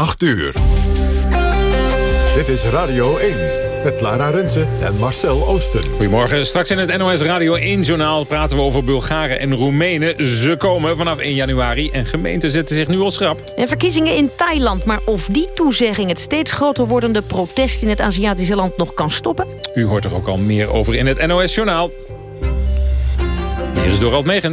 8 uur. Dit is Radio 1 met Lara Rensen en Marcel Oosten. Goedemorgen. Straks in het NOS Radio 1-journaal praten we over Bulgaren en Roemenen. Ze komen vanaf 1 januari en gemeenten zetten zich nu al schrap. En verkiezingen in Thailand, maar of die toezegging... het steeds groter wordende protest in het Aziatische land nog kan stoppen? U hoort er ook al meer over in het NOS-journaal.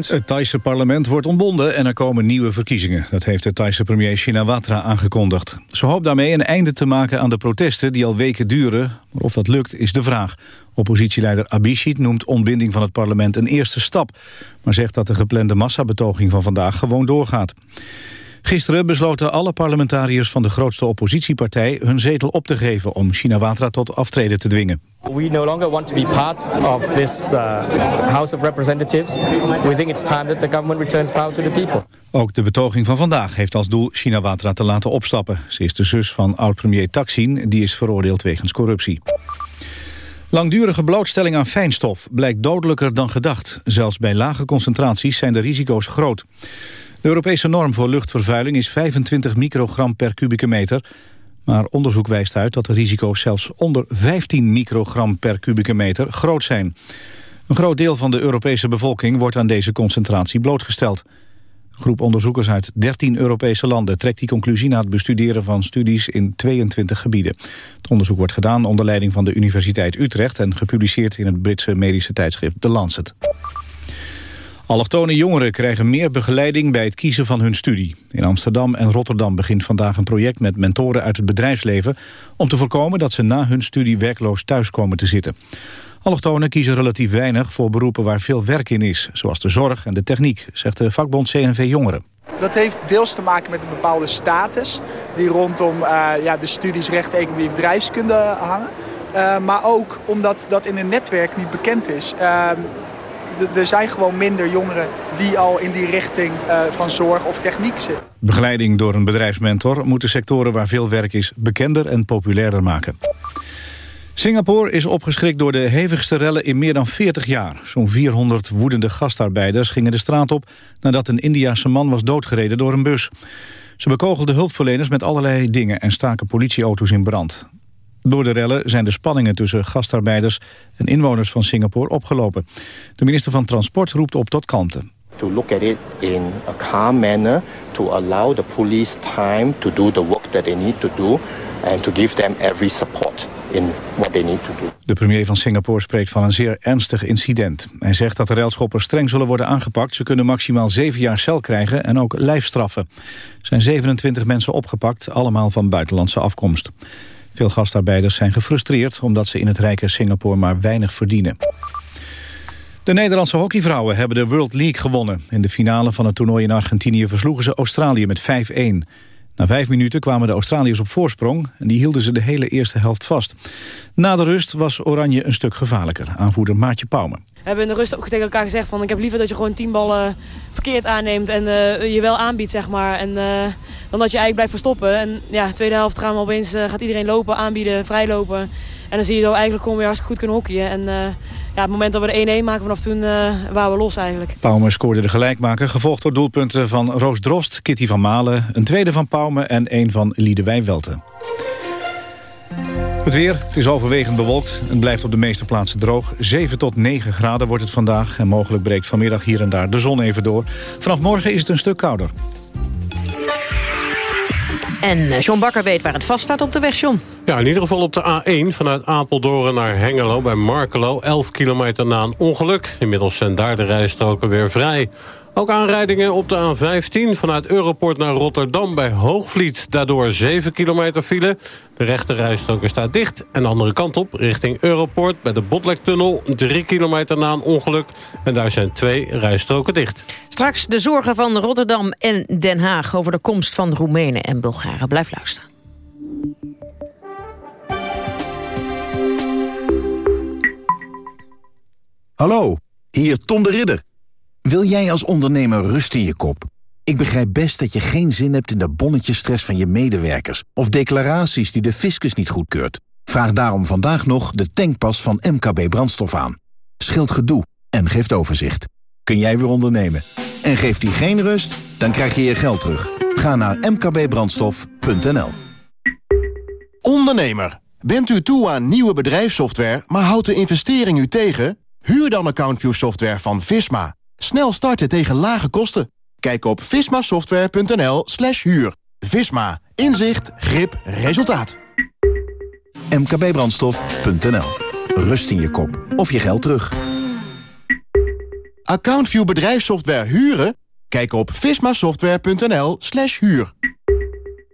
Het Thaise parlement wordt ontbonden en er komen nieuwe verkiezingen. Dat heeft de Thaise premier Shinawatra aangekondigd. Ze hoopt daarmee een einde te maken aan de protesten die al weken duren. Maar of dat lukt is de vraag. Oppositieleider Abhisit noemt ontbinding van het parlement een eerste stap... maar zegt dat de geplande massabetoging van vandaag gewoon doorgaat. Gisteren besloten alle parlementariërs van de grootste oppositiepartij... hun zetel op te geven om Shinawatra tot aftreden te dwingen. We no longer want to be part of this uh, House of Representatives. We think it's time that the government returns power to the people. Ook de betoging van vandaag heeft als doel Shinawatra te laten opstappen. Ze is de zus van oud-premier Taksin, die is veroordeeld wegens corruptie. Langdurige blootstelling aan fijnstof blijkt dodelijker dan gedacht. Zelfs bij lage concentraties zijn de risico's groot. De Europese norm voor luchtvervuiling is 25 microgram per kubieke meter. Maar onderzoek wijst uit dat de risico's zelfs onder 15 microgram per kubieke meter groot zijn. Een groot deel van de Europese bevolking wordt aan deze concentratie blootgesteld. Een groep onderzoekers uit 13 Europese landen trekt die conclusie na het bestuderen van studies in 22 gebieden. Het onderzoek wordt gedaan onder leiding van de Universiteit Utrecht en gepubliceerd in het Britse medische tijdschrift The Lancet. Allochtone jongeren krijgen meer begeleiding bij het kiezen van hun studie. In Amsterdam en Rotterdam begint vandaag een project met mentoren uit het bedrijfsleven... om te voorkomen dat ze na hun studie werkloos thuis komen te zitten. Allochtonen kiezen relatief weinig voor beroepen waar veel werk in is... zoals de zorg en de techniek, zegt de vakbond CNV Jongeren. Dat heeft deels te maken met een bepaalde status... die rondom uh, ja, de studies recht, economie en bedrijfskunde hangen. Uh, maar ook omdat dat in een netwerk niet bekend is. Uh, er zijn gewoon minder jongeren die al in die richting uh, van zorg of techniek zitten. Begeleiding door een bedrijfsmentor moet de sectoren waar veel werk is bekender en populairder maken. Singapore is opgeschrikt door de hevigste rellen in meer dan 40 jaar. Zo'n 400 woedende gastarbeiders gingen de straat op... nadat een Indiase man was doodgereden door een bus. Ze bekogelden hulpverleners met allerlei dingen... en staken politieauto's in brand. Door de rellen zijn de spanningen tussen gastarbeiders en inwoners van Singapore opgelopen. De minister van Transport roept op tot kalmte. To look at it in a calm manner, to allow the police time to do the work that they need to do and to give them every support in what they need to do. De premier van Singapore spreekt van een zeer ernstig incident. Hij zegt dat de railschoppers streng zullen worden aangepakt. Ze kunnen maximaal zeven jaar cel krijgen en ook lijfstraffen. Er zijn 27 mensen opgepakt, allemaal van buitenlandse afkomst. Veel gastarbeiders zijn gefrustreerd omdat ze in het rijke Singapore maar weinig verdienen. De Nederlandse hockeyvrouwen hebben de World League gewonnen. In de finale van het toernooi in Argentinië versloegen ze Australië met 5-1. Na vijf minuten kwamen de Australiërs op voorsprong... en die hielden ze de hele eerste helft vast. Na de rust was Oranje een stuk gevaarlijker. Aanvoerder Maartje Pauwme. Hebben in de rust ook tegen elkaar gezegd van... ik heb liever dat je gewoon tien ballen verkeerd aanneemt en uh, je wel aanbiedt, zeg maar. En, uh, dan dat je eigenlijk blijft verstoppen. En ja, tweede helft gaan we uh, gaat iedereen lopen, aanbieden, vrijlopen. En dan zie je dat we eigenlijk gewoon weer hartstikke goed kunnen hockeyen. En ja, het moment dat we de 1-1 maken, vanaf toen waren we los eigenlijk. Pauwme scoorde de gelijkmaker, gevolgd door doelpunten van Roos Drost, Kitty van Malen... een tweede van Pauwme en een van Liede. Het weer, het is overwegend bewolkt en blijft op de meeste plaatsen droog. 7 tot 9 graden wordt het vandaag en mogelijk breekt vanmiddag hier en daar de zon even door. Vanaf morgen is het een stuk kouder. En John Bakker weet waar het vast staat op de weg, John. Ja, in ieder geval op de A1 vanuit Apeldoorn naar Hengelo bij Markelo. 11 kilometer na een ongeluk. Inmiddels zijn daar de rijstroken weer vrij. Ook aanrijdingen op de A15 vanuit Europort naar Rotterdam bij Hoogvliet. Daardoor 7 kilometer file. De rechte rijstrook staat dicht. En de andere kant op, richting Europort bij de Botlektunnel. 3 kilometer na een ongeluk. En daar zijn twee rijstroken dicht. Straks de zorgen van Rotterdam en Den Haag... over de komst van Roemenen en Bulgaren. Blijf luisteren. Hallo, hier Tom de Ridder. Wil jij als ondernemer rust in je kop? Ik begrijp best dat je geen zin hebt in de bonnetjesstress van je medewerkers... of declaraties die de fiscus niet goedkeurt. Vraag daarom vandaag nog de tankpas van MKB Brandstof aan. Scheelt gedoe en geeft overzicht. Kun jij weer ondernemen. En geeft die geen rust? dan krijg je je geld terug. Ga naar mkbbrandstof.nl Ondernemer, bent u toe aan nieuwe bedrijfssoftware, maar houdt de investering u tegen? Huur dan AccountView software van Visma. Snel starten tegen lage kosten. Kijk op vismasoftware.nl slash huur. Visma. Inzicht, grip, resultaat. mkbbrandstof.nl Rust in je kop of je geld terug. AccountView bedrijfssoftware huren? Kijk op vismasoftware.nl slash huur.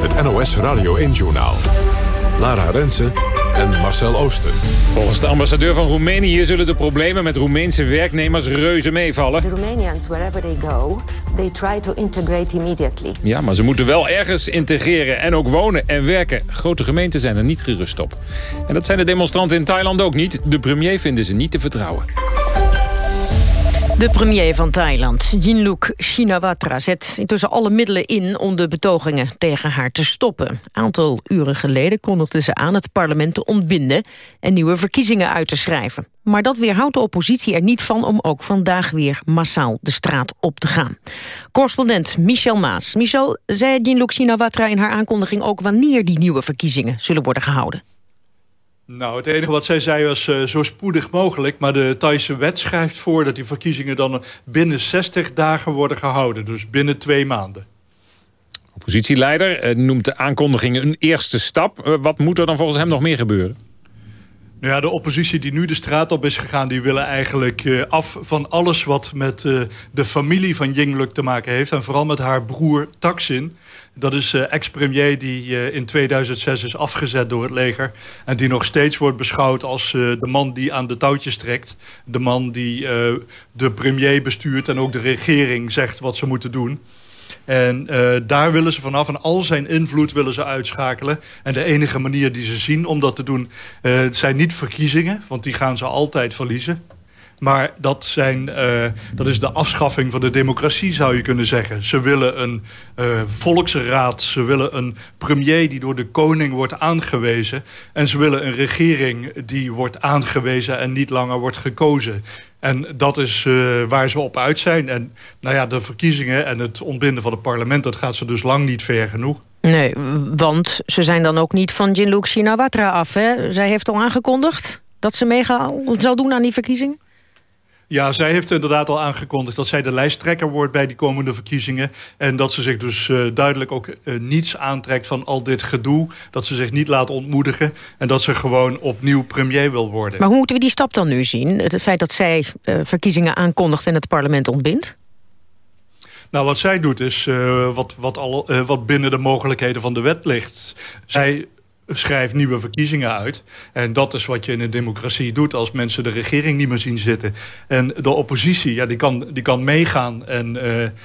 Het NOS Radio 1-journaal. Lara Rensen en Marcel Ooster. Volgens de ambassadeur van Roemenië zullen de problemen met Roemeense werknemers reuze meevallen. The Romanians, wherever they go, they try to integrate immediately. Ja, maar ze moeten wel ergens integreren en ook wonen en werken. Grote gemeenten zijn er niet gerust op. En dat zijn de demonstranten in Thailand ook niet. De premier vinden ze niet te vertrouwen. De premier van Thailand, Yingluck Shinawatra, zet intussen alle middelen in om de betogingen tegen haar te stoppen. Een aantal uren geleden kondigde ze aan het parlement te ontbinden en nieuwe verkiezingen uit te schrijven. Maar dat weerhoudt de oppositie er niet van om ook vandaag weer massaal de straat op te gaan. Correspondent Michel Maas. Michel, zei Yingluck Shinawatra in haar aankondiging ook wanneer die nieuwe verkiezingen zullen worden gehouden? Nou, het enige wat zij zei was uh, zo spoedig mogelijk. Maar de Thaise wet schrijft voor dat die verkiezingen dan binnen 60 dagen worden gehouden. Dus binnen twee maanden. Oppositieleider uh, noemt de aankondigingen een eerste stap. Uh, wat moet er dan volgens hem nog meer gebeuren? Nou ja, de oppositie die nu de straat op is gegaan... die willen eigenlijk uh, af van alles wat met uh, de familie van Yingluck te maken heeft... en vooral met haar broer Taksin. Dat is uh, ex-premier die in 2006 is afgezet door het leger... en die nog steeds wordt beschouwd als de man die aan de touwtjes trekt. De man die de premier bestuurt en ook de regering zegt wat ze moeten doen... En uh, daar willen ze vanaf en al zijn invloed willen ze uitschakelen. En de enige manier die ze zien om dat te doen... Uh, zijn niet verkiezingen, want die gaan ze altijd verliezen. Maar dat, zijn, uh, dat is de afschaffing van de democratie, zou je kunnen zeggen. Ze willen een uh, volksraad, ze willen een premier die door de koning wordt aangewezen. En ze willen een regering die wordt aangewezen en niet langer wordt gekozen. En dat is uh, waar ze op uit zijn. En nou ja, de verkiezingen en het ontbinden van het parlement... dat gaat ze dus lang niet ver genoeg. Nee, want ze zijn dan ook niet van Jinluk Shinawatra af, hè? Zij heeft al aangekondigd dat ze mee zal doen aan die verkiezing? Ja, zij heeft inderdaad al aangekondigd dat zij de lijsttrekker wordt bij die komende verkiezingen. En dat ze zich dus uh, duidelijk ook uh, niets aantrekt van al dit gedoe. Dat ze zich niet laat ontmoedigen. En dat ze gewoon opnieuw premier wil worden. Maar hoe moeten we die stap dan nu zien? Het feit dat zij uh, verkiezingen aankondigt en het parlement ontbindt? Nou, wat zij doet is uh, wat, wat, al, uh, wat binnen de mogelijkheden van de wet ligt. Zij schrijft nieuwe verkiezingen uit. En dat is wat je in een democratie doet als mensen de regering niet meer zien zitten. En de oppositie, ja, die, kan, die kan meegaan en uh,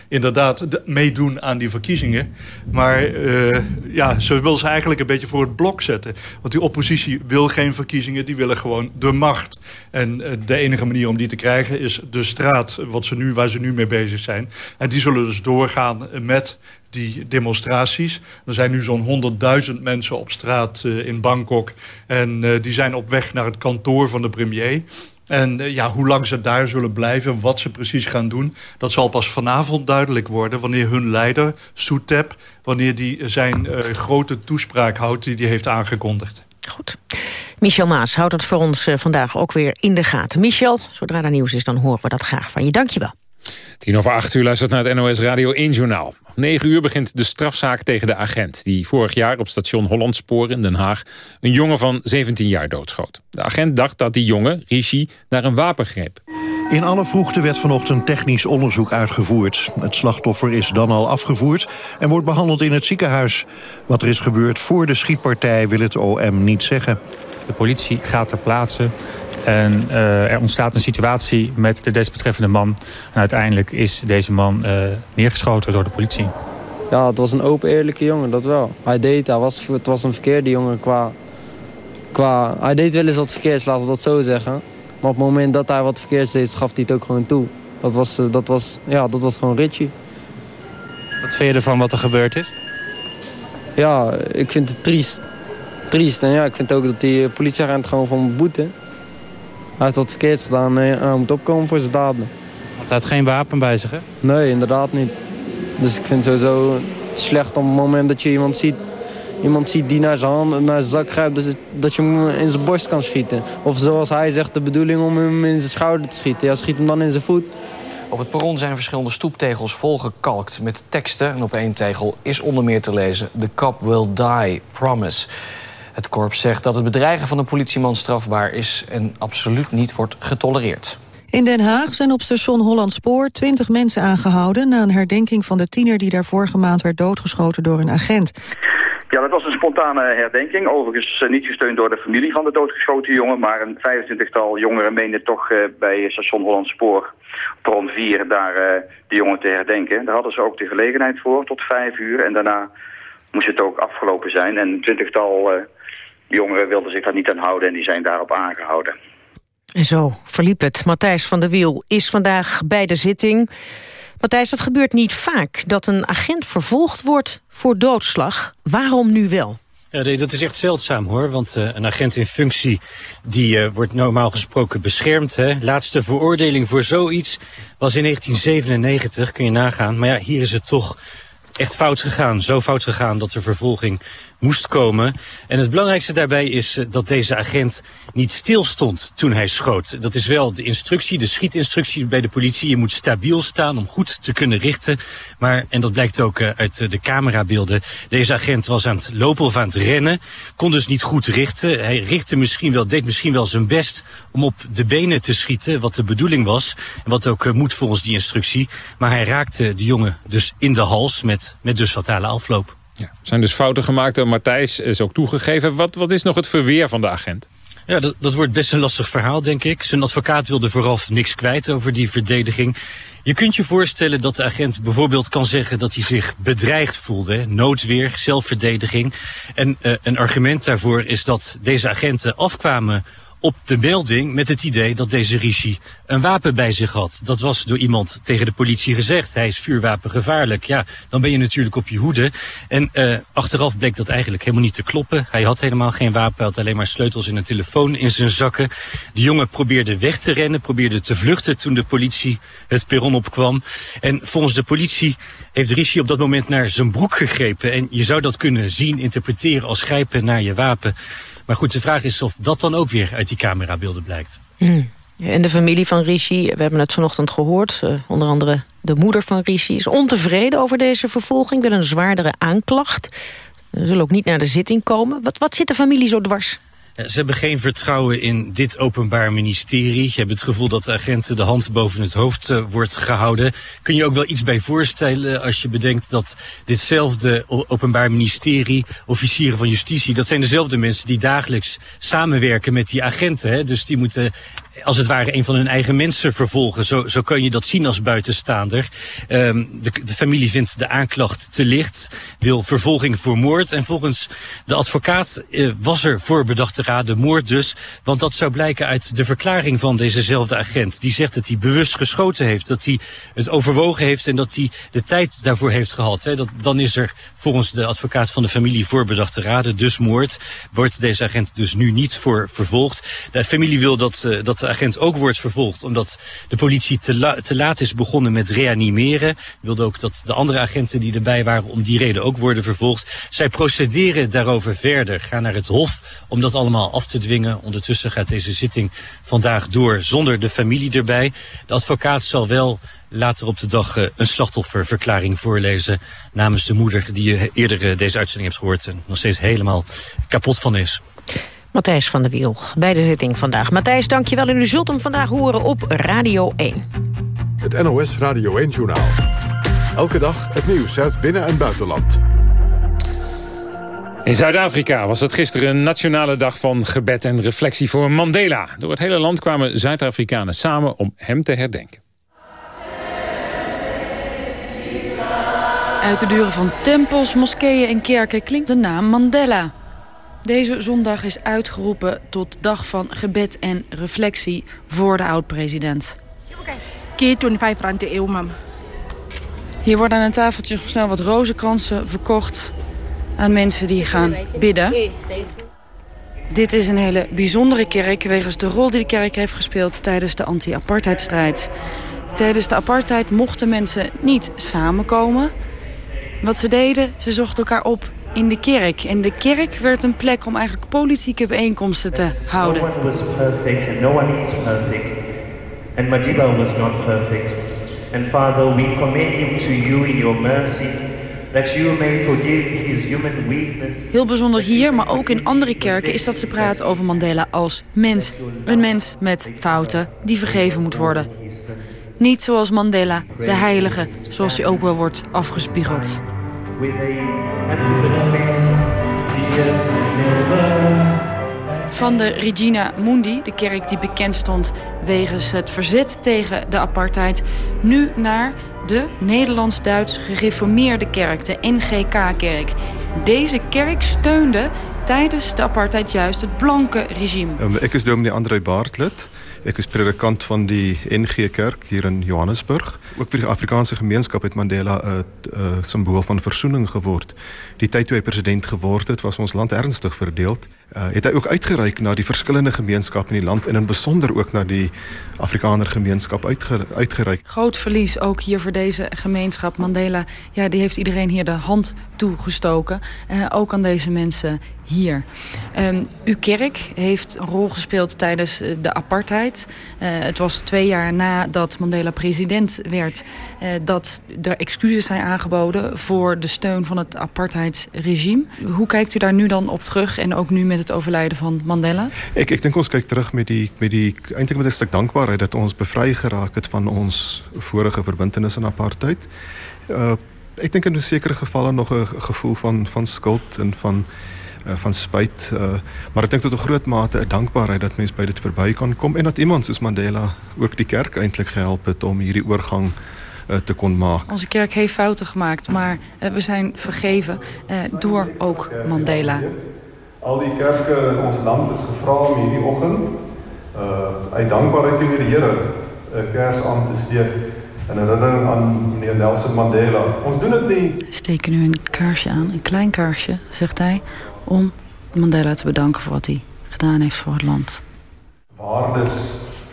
inderdaad meedoen aan die verkiezingen. Maar uh, ja, ze wil ze eigenlijk een beetje voor het blok zetten. Want die oppositie wil geen verkiezingen, die willen gewoon de macht. En uh, de enige manier om die te krijgen is de straat, wat ze nu, waar ze nu mee bezig zijn. En die zullen dus doorgaan met die demonstraties. Er zijn nu zo'n 100.000 mensen op straat uh, in Bangkok. En uh, die zijn op weg naar het kantoor van de premier. En uh, ja, hoe lang ze daar zullen blijven, wat ze precies gaan doen... dat zal pas vanavond duidelijk worden wanneer hun leider, Soetep... wanneer die zijn grote toespraak houdt die hij heeft aangekondigd. Goed. Michel Maas houdt het voor ons vandaag ook weer in de gaten. Michel, zodra er nieuws is, dan horen we dat graag van je. Dank je wel. Tien over acht uur luistert naar het NOS Radio 1 Journaal. Om 9 uur begint de strafzaak tegen de agent... die vorig jaar op station Hollandspoor in Den Haag... een jongen van 17 jaar doodschoot. De agent dacht dat die jongen, Rishi, naar een wapen greep. In alle vroegte werd vanochtend technisch onderzoek uitgevoerd. Het slachtoffer is dan al afgevoerd en wordt behandeld in het ziekenhuis. Wat er is gebeurd voor de schietpartij wil het OM niet zeggen. De politie gaat ter plaatse. En uh, er ontstaat een situatie met de desbetreffende man. En uiteindelijk is deze man uh, neergeschoten door de politie. Ja, het was een open, eerlijke jongen, dat wel. Hij deed, hij was, het was een verkeerde jongen qua, qua... Hij deed wel eens wat verkeers, laten we dat zo zeggen. Maar op het moment dat hij wat verkeers deed, gaf hij het ook gewoon toe. Dat was, dat was, ja, dat was gewoon Richie. Wat vind je ervan wat er gebeurd is? Ja, ik vind het triest. Triest. En ja, ik vind ook dat die politieagent gewoon van boete. Heeft wat verkeerds gedaan en hij moet opkomen voor zijn daden. Want hij had geen wapen bij zich, hè? Nee, inderdaad niet. Dus ik vind het sowieso slecht op het moment dat je iemand ziet, iemand ziet die naar zijn hand, naar zijn zak grijpt, dat, dat je hem in zijn borst kan schieten. Of zoals hij zegt, de bedoeling om hem in zijn schouder te schieten. Ja, schiet hem dan in zijn voet. Op het perron zijn verschillende stoeptegels volgekalkt met teksten. En op één tegel is onder meer te lezen... The cop will die, promise. Het korps zegt dat het bedreigen van een politieman strafbaar is... en absoluut niet wordt getolereerd. In Den Haag zijn op station Hollandspoor 20 mensen aangehouden... na een herdenking van de tiener die daar vorige maand werd doodgeschoten door een agent. Ja, dat was een spontane herdenking. Overigens eh, niet gesteund door de familie van de doodgeschoten jongen... maar een 25-tal jongeren meenden toch uh, bij station Hollandspoor... Prom 4 daar uh, de jongen te herdenken. Daar hadden ze ook de gelegenheid voor, tot vijf uur. En daarna moest het ook afgelopen zijn. En een twintigtal jongeren wilden zich daar niet aan houden... en die zijn daarop aangehouden. En zo verliep het. Matthijs van der Wiel is vandaag bij de zitting. Matthijs, dat gebeurt niet vaak dat een agent vervolgd wordt voor doodslag. Waarom nu wel? Ja, nee, dat is echt zeldzaam hoor, want uh, een agent in functie die uh, wordt normaal gesproken beschermd. Hè. Laatste veroordeling voor zoiets was in 1997, kun je nagaan. Maar ja, hier is het toch echt fout gegaan. Zo fout gegaan dat er vervolging moest komen. En het belangrijkste daarbij is eh, dat deze agent niet stilstond toen hij schoot. Dat is wel de instructie, de schietinstructie bij de politie. Je moet stabiel staan om goed te kunnen richten. Maar, en dat blijkt ook eh, uit eh, de camerabeelden, deze agent was aan het lopen of aan het rennen. Kon dus niet goed richten. Hij richtte misschien wel, deed misschien wel zijn best om op de benen te schieten, wat de bedoeling was. En wat ook moet volgens die instructie. Maar hij raakte de jongen dus in de hals met, met dus fatale afloop. Ja, zijn dus fouten gemaakt en Martijs is ook toegegeven. Wat, wat is nog het verweer van de agent? Ja, dat, dat wordt best een lastig verhaal, denk ik. Zijn advocaat wilde vooral niks kwijt over die verdediging. Je kunt je voorstellen dat de agent bijvoorbeeld kan zeggen dat hij zich bedreigd voelde. Noodweer, zelfverdediging. En uh, een argument daarvoor is dat deze agenten afkwamen op de melding met het idee dat deze Rishi een wapen bij zich had. Dat was door iemand tegen de politie gezegd. Hij is vuurwapengevaarlijk. Ja, dan ben je natuurlijk op je hoede. En uh, achteraf bleek dat eigenlijk helemaal niet te kloppen. Hij had helemaal geen wapen. Hij had alleen maar sleutels en een telefoon in zijn zakken. De jongen probeerde weg te rennen, probeerde te vluchten toen de politie het perron opkwam. En volgens de politie heeft Rishi op dat moment naar zijn broek gegrepen. En je zou dat kunnen zien, interpreteren als grijpen naar je wapen. Maar goed, de vraag is of dat dan ook weer uit die camerabeelden blijkt. Hmm. En de familie van Rishi, we hebben het vanochtend gehoord... Uh, onder andere de moeder van Rishi is ontevreden over deze vervolging... wil een zwaardere aanklacht. Ze zullen ook niet naar de zitting komen. Wat, wat zit de familie zo dwars? Ze hebben geen vertrouwen in dit openbaar ministerie. Ze hebben het gevoel dat de agenten de hand boven het hoofd uh, wordt gehouden. Kun je ook wel iets bij voorstellen als je bedenkt dat ditzelfde openbaar ministerie, officieren van justitie, dat zijn dezelfde mensen die dagelijks samenwerken met die agenten. Hè? Dus die moeten als het ware een van hun eigen mensen vervolgen. Zo, zo kun je dat zien als buitenstaander. Um, de, familie vindt de aanklacht te licht, wil vervolging voor moord. En volgens de advocaat uh, was er voor bedachte raden moord dus. Want dat zou blijken uit de verklaring van dezezelfde agent. Die zegt dat hij bewust geschoten heeft, dat hij het overwogen heeft... en dat hij de tijd daarvoor heeft gehad. Dat, dan is er volgens de advocaat van de familie voor bedachte raden dus moord. Wordt deze agent dus nu niet voor vervolgd. De familie wil dat, uh, dat de agent ook wordt vervolgd... omdat de politie te, te laat is begonnen met reanimeren. Wilde ook dat de andere agenten die erbij waren... om die reden ook worden vervolgd. Zij procederen daarover verder, gaan naar het hof... om dat allemaal af te dwingen. Ondertussen gaat deze zitting vandaag door zonder de familie erbij. De advocaat zal wel later op de dag uh, een slachtofferverklaring voorlezen... namens de moeder die je eerder deze uitzending hebt gehoord... en nog steeds helemaal kapot van is. Matthijs van der Wiel bij de zitting vandaag. Matthijs, dankjewel. En u zult hem vandaag horen op Radio 1. Het NOS Radio 1-journaal. Elke dag het nieuws uit binnen- en buitenland. In Zuid-Afrika was het gisteren een nationale dag van gebed en reflectie voor Mandela. Door het hele land kwamen Zuid-Afrikanen samen om hem te herdenken. Uit de deuren van tempels, moskeeën en kerken klinkt de naam Mandela. Deze zondag is uitgeroepen tot dag van gebed en reflectie voor de oud-president. Hier worden aan een tafeltje snel wat rozenkransen verkocht aan mensen die gaan bidden. Dit is een hele bijzondere kerk wegens de rol die de kerk heeft gespeeld tijdens de anti-apartheidstrijd. Tijdens de apartheid mochten mensen niet samenkomen. Wat ze deden, ze zochten elkaar op in de kerk. En de kerk werd een plek om eigenlijk politieke bijeenkomsten te houden. No one was perfect and no one is perfect. And Madiba was not perfect. And Father, we commend him to you in your mercy. That you may forgive his human weakness. Heel bijzonder hier, maar ook in andere kerken... is dat ze praten over Mandela als mens. Een mens met fouten die vergeven moet worden. Niet zoals Mandela, de heilige, zoals hij ook wel wordt afgespiegeld. Van de Regina Mundi, de kerk die bekend stond wegens het verzet tegen de apartheid, nu naar de Nederlands-Duits gereformeerde kerk, de NGK-kerk. Deze kerk steunde tijdens de apartheid juist het blanke regime. Um, ek is dominee André Baartlet. Ek is predikant van die NG Kerk hier in Johannesburg. Ook vir die Afrikaanse gemeenskap het Mandela 'n uh, uh, simbool van versoening geword. Die tyd toe hy president geword het, was ons land ernstig verdeeld. Uh, het hy ook uitgereik na die verskillende gemeenskappe in die land en in besonder ook na die Afrikaner gemeenskap uitge, uitgereik. Groot verlies ook hier voor deze gemeenschap. Mandela, ja, die heeft iedereen hier de hand toegestoken. Uh, ook aan deze mensen hier. Um, uw kerk heeft een rol gespeeld tijdens de apartheid. Het was twee jaar nadat Mandela president werd... Dat er excuses zijn aangeboden voor de steun van het apartheidsregime. Hoe kijkt u daar nu dan op terug en ook nu met het overlijden van Mandela? Ik, ik denk ons kijkt terug met die, met die, eindelijk met een stuk dankbaarheid... dat ons bevry geraak het van ons vorige verbintenis in apartheid. Uh, ik denk in zekere gevallen nog een gevoel van, van schuld en van... Uh, van spijt. Uh, maar ik denk tot een groot mate een dankbaarheid dat mensen bij dit voorbij kan komen. En dat iemand zoals Mandela ook die kerk eindelijk gehelpen het om hierdie oorgang uh, te kon maken. Onze kerk heeft fouten gemaakt, maar we zijn vergeven door ook Mandela. Al die kerken in ons land is gevraagd om hierdie ochtend uit dankbaarheid teenoor die Here 'n kers aan te steek in herinnering aan meneer Nelson Mandela. Ons doen het niet. Steken nu een kaarsje aan, een klein kaarsje, zegt hij, om Mandela te bedanken voor wat hij gedaan heeft voor het land. Waardes,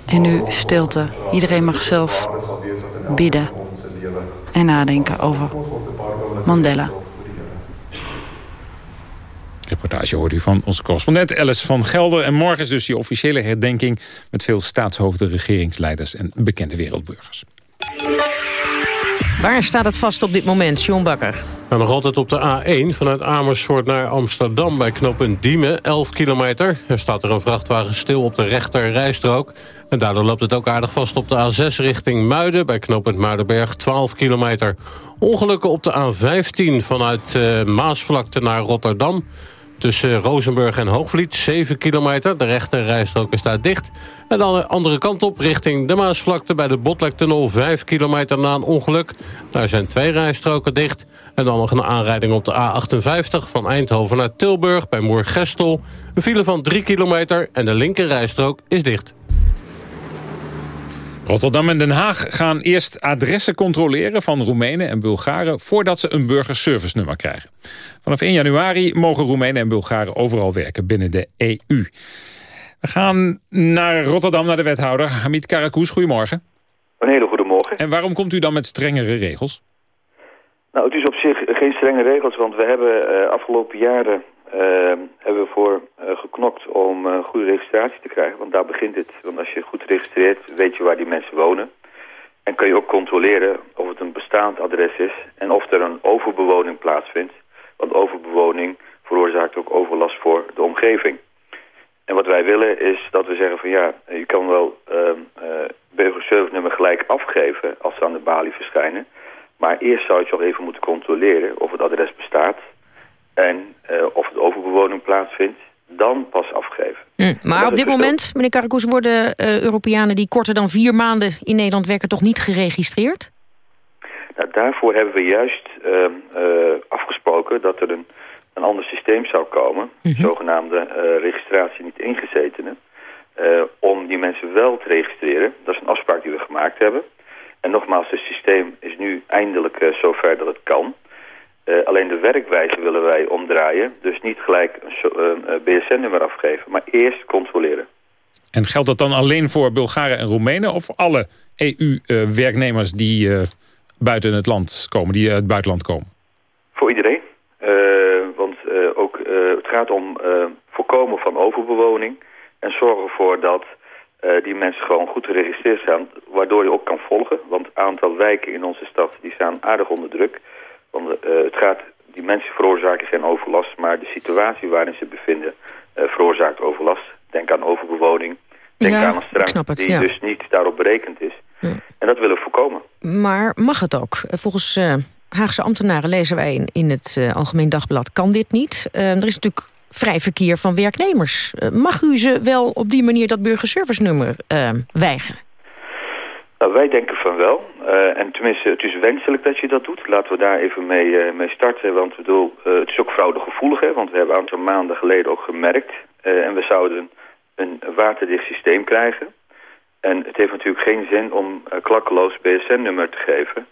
en nu stilte. Iedereen mag zelf bidden en nadenken over Mandela. Reportage hoorde u van onze correspondent Alice van Gelder. En morgen is dus die officiële herdenking... met veel staatshoofden, regeringsleiders en bekende wereldburgers. Waar staat het vast op dit moment, John Bakker? Nou, nog altijd op de A1 vanuit Amersfoort naar Amsterdam bij knooppunt Diemen, 11 kilometer. Er staat er een vrachtwagen stil op de rechter rijstrook. En daardoor loopt het ook aardig vast op de A6 richting Muiden... bij knooppunt Muidenberg, 12 kilometer. Ongelukken op de A15 vanuit uh, Maasvlakte naar Rotterdam... Tussen Rozenburg en Hoogvliet, 7 kilometer. De rechter rijstrook is daar dicht. En dan de andere kant op, richting de Maasvlakte... bij de Botlektunnel, 5 kilometer na een ongeluk. Daar zijn twee rijstroken dicht. En dan nog een aanrijding op de A58 van Eindhoven naar Tilburg... bij Moergestel. Een file van 3 kilometer en de linker rijstrook is dicht. Rotterdam en Den Haag gaan eerst adressen controleren van Roemenen en Bulgaren voordat ze een burgerservice-nummer krijgen. Vanaf 1 januari mogen Roemenen en Bulgaren overal werken binnen de EU. We gaan naar Rotterdam, naar de wethouder Hamid Karakous. Goedemorgen. Een hele goede morgen. En waarom komt u dan met strengere regels? Nou, het is op zich geen strenge regels, want we hebben uh, afgelopen jaren hebben we voor uh, geknokt om uh, goede registratie te krijgen. Want daar begint het. Want als je goed registreert, weet je waar die mensen wonen. En kun je ook controleren of het een bestaand adres is en of er een overbewoning plaatsvindt. Want overbewoning veroorzaakt ook overlast voor de omgeving. En wat wij willen is dat we zeggen van ja, je kan wel burgerservice nummer gelijk afgeven als ze aan de balie verschijnen. Maar eerst zou je toch even moeten controleren of het adres bestaat en uh, of het plaatsvindt, dan pas afgeven. Hm, maar op dit moment, meneer Karakoes, worden uh, Europeanen die korter dan vier maanden in Nederland werken toch niet geregistreerd? Nou, daarvoor hebben we juist uh, uh, afgesproken dat er een, een ander systeem zou komen, mm -hmm. zogenaamde registratie niet ingezetenen, om die mensen wel te registreren. Dat is een afspraak die we gemaakt hebben. En nogmaals, het systeem is nu eindelijk zover dat het kan. Uh, alleen de werkwijze willen wij omdraaien. Dus niet gelijk een uh, BSN-nummer afgeven, maar eerst controleren. En geldt dat dan alleen voor Bulgaren en Roemenen... of alle EU-werknemers die uh, buiten het land komen, die uit het buitenland komen? Voor iedereen. want ook, het gaat om voorkomen van overbewoning... en zorgen ervoor dat die mensen gewoon goed geregistreerd zijn... waardoor je ook kan volgen. Want het aantal wijken in onze stad die staan aardig onder druk... Want uh, het gaat, die mensen veroorzaken geen overlast, maar de situatie waarin ze bevinden uh, veroorzaakt overlast. Denk aan overbewoning, denk ja, aan een strand het, die ja. dus niet daarop berekend is. Ja. En dat willen we voorkomen. Maar mag het ook? Volgens uh, Haagse ambtenaren lezen wij in, in het Algemeen Dagblad kan dit niet. er is natuurlijk vrij verkeer van werknemers. mag u ze wel op die manier dat burgerservice-nummer weigeren? Nou, wij denken van wel. Uh, en tenminste, het is wenselijk dat je dat doet. Laten we daar even mee, uh, mee starten. Want bedoel, uh, het is ook fraudegevoelig. Hè? Want we hebben een aantal maanden geleden ook gemerkt. en we zouden een waterdicht systeem krijgen. En het heeft natuurlijk geen zin om klakkeloos BSN-nummer te geven.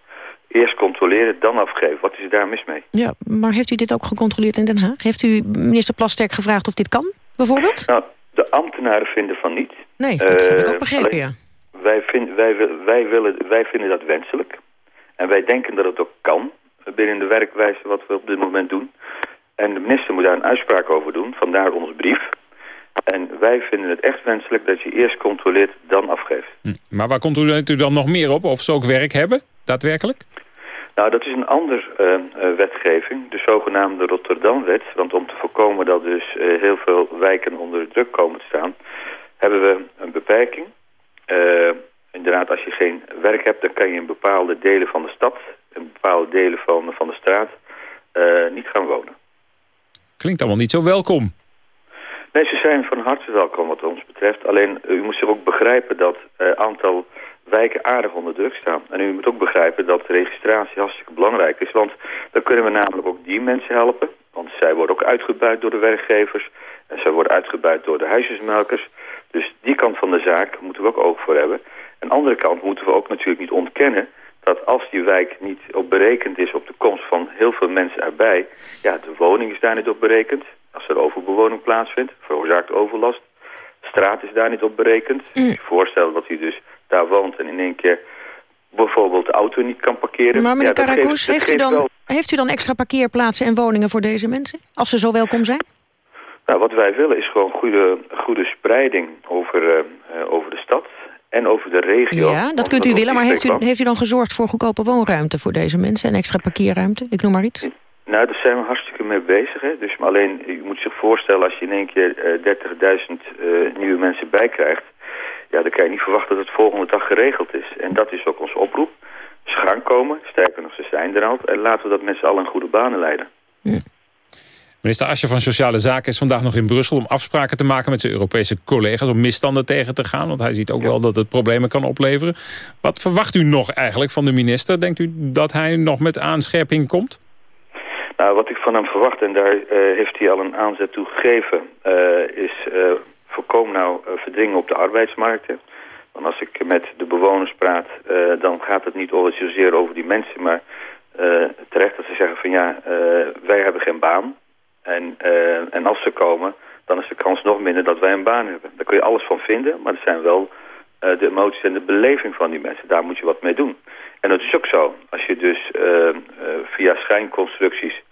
Eerst controleren, dan afgeven. Wat is daar mis mee? Ja, maar heeft u dit ook gecontroleerd in Den Haag? Heeft u minister Plasterk gevraagd of dit kan, bijvoorbeeld? Nou, de ambtenaren vinden van niet. Nee, dat heb ik ook begrepen, ja wij, vind, wij, wij, willen, wij vinden dat wenselijk. En wij denken dat het ook kan binnen de werkwijze wat we op dit moment doen. En de minister moet daar een uitspraak over doen, vandaar onze brief. En wij vinden het echt wenselijk dat je eerst controleert, dan afgeeft. Hm. Maar waar controleert u dan nog meer op? Of ze ook werk hebben, daadwerkelijk? Nou, dat is een andere uh, uh, wetgeving, de zogenaamde Rotterdamwet. Want om te voorkomen dat dus uh, heel veel wijken onder druk komen te staan... hebben we een beperking uh, inderdaad, als je geen werk hebt, dan kan je in bepaalde delen van de stad, in bepaalde delen van, van de straat, uh, niet gaan wonen. Klinkt allemaal niet zo welkom. Nee, ze zijn van harte welkom wat ons betreft. Alleen, u moet zich ook begrijpen dat een uh, aantal wijken aardig onder druk staan. En u moet ook begrijpen dat registratie hartstikke belangrijk is. Want dan kunnen we namelijk ook die mensen helpen. Want zij worden ook uitgebuit door de werkgevers. En zij worden uitgebuit door de huisjesmelkers. Dus die kant van de zaak moeten we ook oog voor hebben. Aan de andere kant moeten we ook natuurlijk niet ontkennen dat als die wijk niet op berekend is op de komst van heel veel mensen erbij... ja, de woning is daar niet op berekend. Als er overbewoning plaatsvindt, veroorzaakt overlast. Straat is daar niet op berekend. Mm. Je voorstelt dat hij dus daar woont en in één keer bijvoorbeeld de auto niet kan parkeren. Maar meneer ja, Karakoes, heeft, u dan, wel... heeft u dan extra parkeerplaatsen en woningen voor deze mensen? Als ze zo welkom zijn? Nou, wat wij willen is gewoon goede, goede spreiding over, uh, uh, over de stad en over de regio. Ja, dat kunt u willen, maar heeft u, heeft u dan gezorgd voor goedkope woonruimte voor deze mensen en extra parkeerruimte? Ik noem maar iets. Nou, daar zijn we hartstikke mee bezig. Hè. Dus maar alleen, u moet zich voorstellen, als je in één keer uh, 30.000 nieuwe mensen bijkrijgt... ja, dan kan je niet verwachten dat het volgende dag geregeld is. En dat is ook onze oproep. Ze gaan komen, sterker nog, ze zijn er al. En laten we dat met z'n allen in goede banen leiden. Hm. Minister Asje van Sociale Zaken is vandaag nog in Brussel... om afspraken te maken met zijn Europese collega's... om misstanden tegen te gaan. Want hij ziet ook wel dat het problemen kan opleveren. Wat verwacht u nog eigenlijk van de minister? Denkt u dat hij nog met aanscherping komt? Nou, wat ik van hem verwacht, en daar uh, heeft hij al een aanzet toe gegeven... Uh, is uh, voorkomen nou verdringen op de arbeidsmarkten. Want als ik met de bewoners praat, dan gaat het niet zozeer over die mensen... maar terecht dat ze zeggen van ja, wij hebben geen baan... En, uh, en als ze komen, dan is de kans nog minder dat wij een baan hebben. Daar kun je alles van vinden, maar er zijn wel uh, de emoties en de beleving van die mensen. Daar moet je wat mee doen. En dat is ook zo. Als je dus uh, via schijnconstructies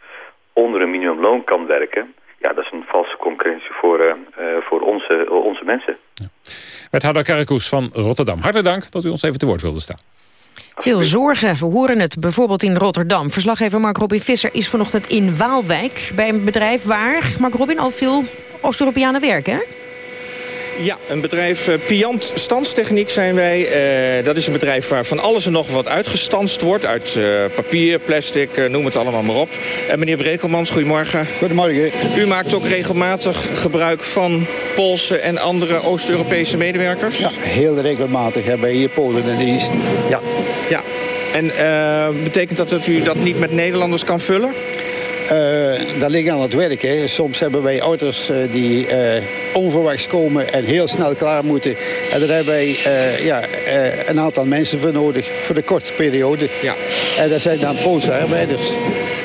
onder een minimumloon kan werken... ja, dat is een valse concurrentie voor, voor onze, onze mensen. Ja. Wethouder Karakoes van Rotterdam. Hartelijk dank dat u ons even te woord wilde staan. Veel zorgen, we horen het bijvoorbeeld in Rotterdam. Verslaggever Mark Robin Visser is vanochtend in Waalwijk... bij een bedrijf waar, Mark Robin, al veel Oost-Europeanen werken, hè? Ja, een bedrijf uh, Piant Stanstechniek zijn wij. Uh, dat is een bedrijf waar van alles en nog wat uitgestanst wordt. Uit uh, papier, plastic, noem het allemaal maar op. En meneer Brekelmans, goedemorgen. Goedemorgen. U maakt ook regelmatig gebruik van Poolse en andere Oost-Europese medewerkers? Ja, heel regelmatig hebben we hier Polen in dienst. Ja. ja. En betekent dat dat u dat niet met Nederlanders kan vullen? Uh, dat ligt aan het werk. Hè. Soms hebben wij auto's uh, die uh, onverwachts komen en heel snel klaar moeten. En daar hebben wij ja, een aantal mensen voor nodig voor de korte periode. Ja. En dat zijn dan Poolse arbeiders.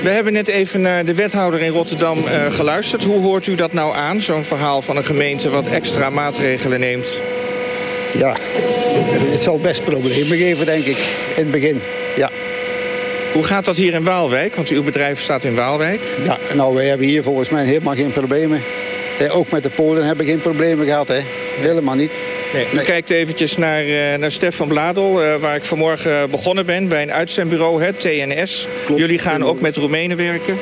We hebben net even naar de wethouder in Rotterdam geluisterd. Hoe hoort u dat nou aan, zo'n verhaal van een gemeente wat extra maatregelen neemt? Ja, het zal best problemen geven, denk ik, in het begin. Ja. Hoe gaat dat hier in Waalwijk? Want uw bedrijf staat in Waalwijk. Ja, nou, wij hebben hier volgens mij helemaal geen problemen. Ook met de Polen hebben we geen problemen gehad, hè. Helemaal niet. Nee, u kijkt eventjes naar, uh, naar Stefan Bladel, uh, waar ik vanmorgen begonnen ben bij een uitzendbureau, het TNS. Jullie gaan ook met Roemenen werken?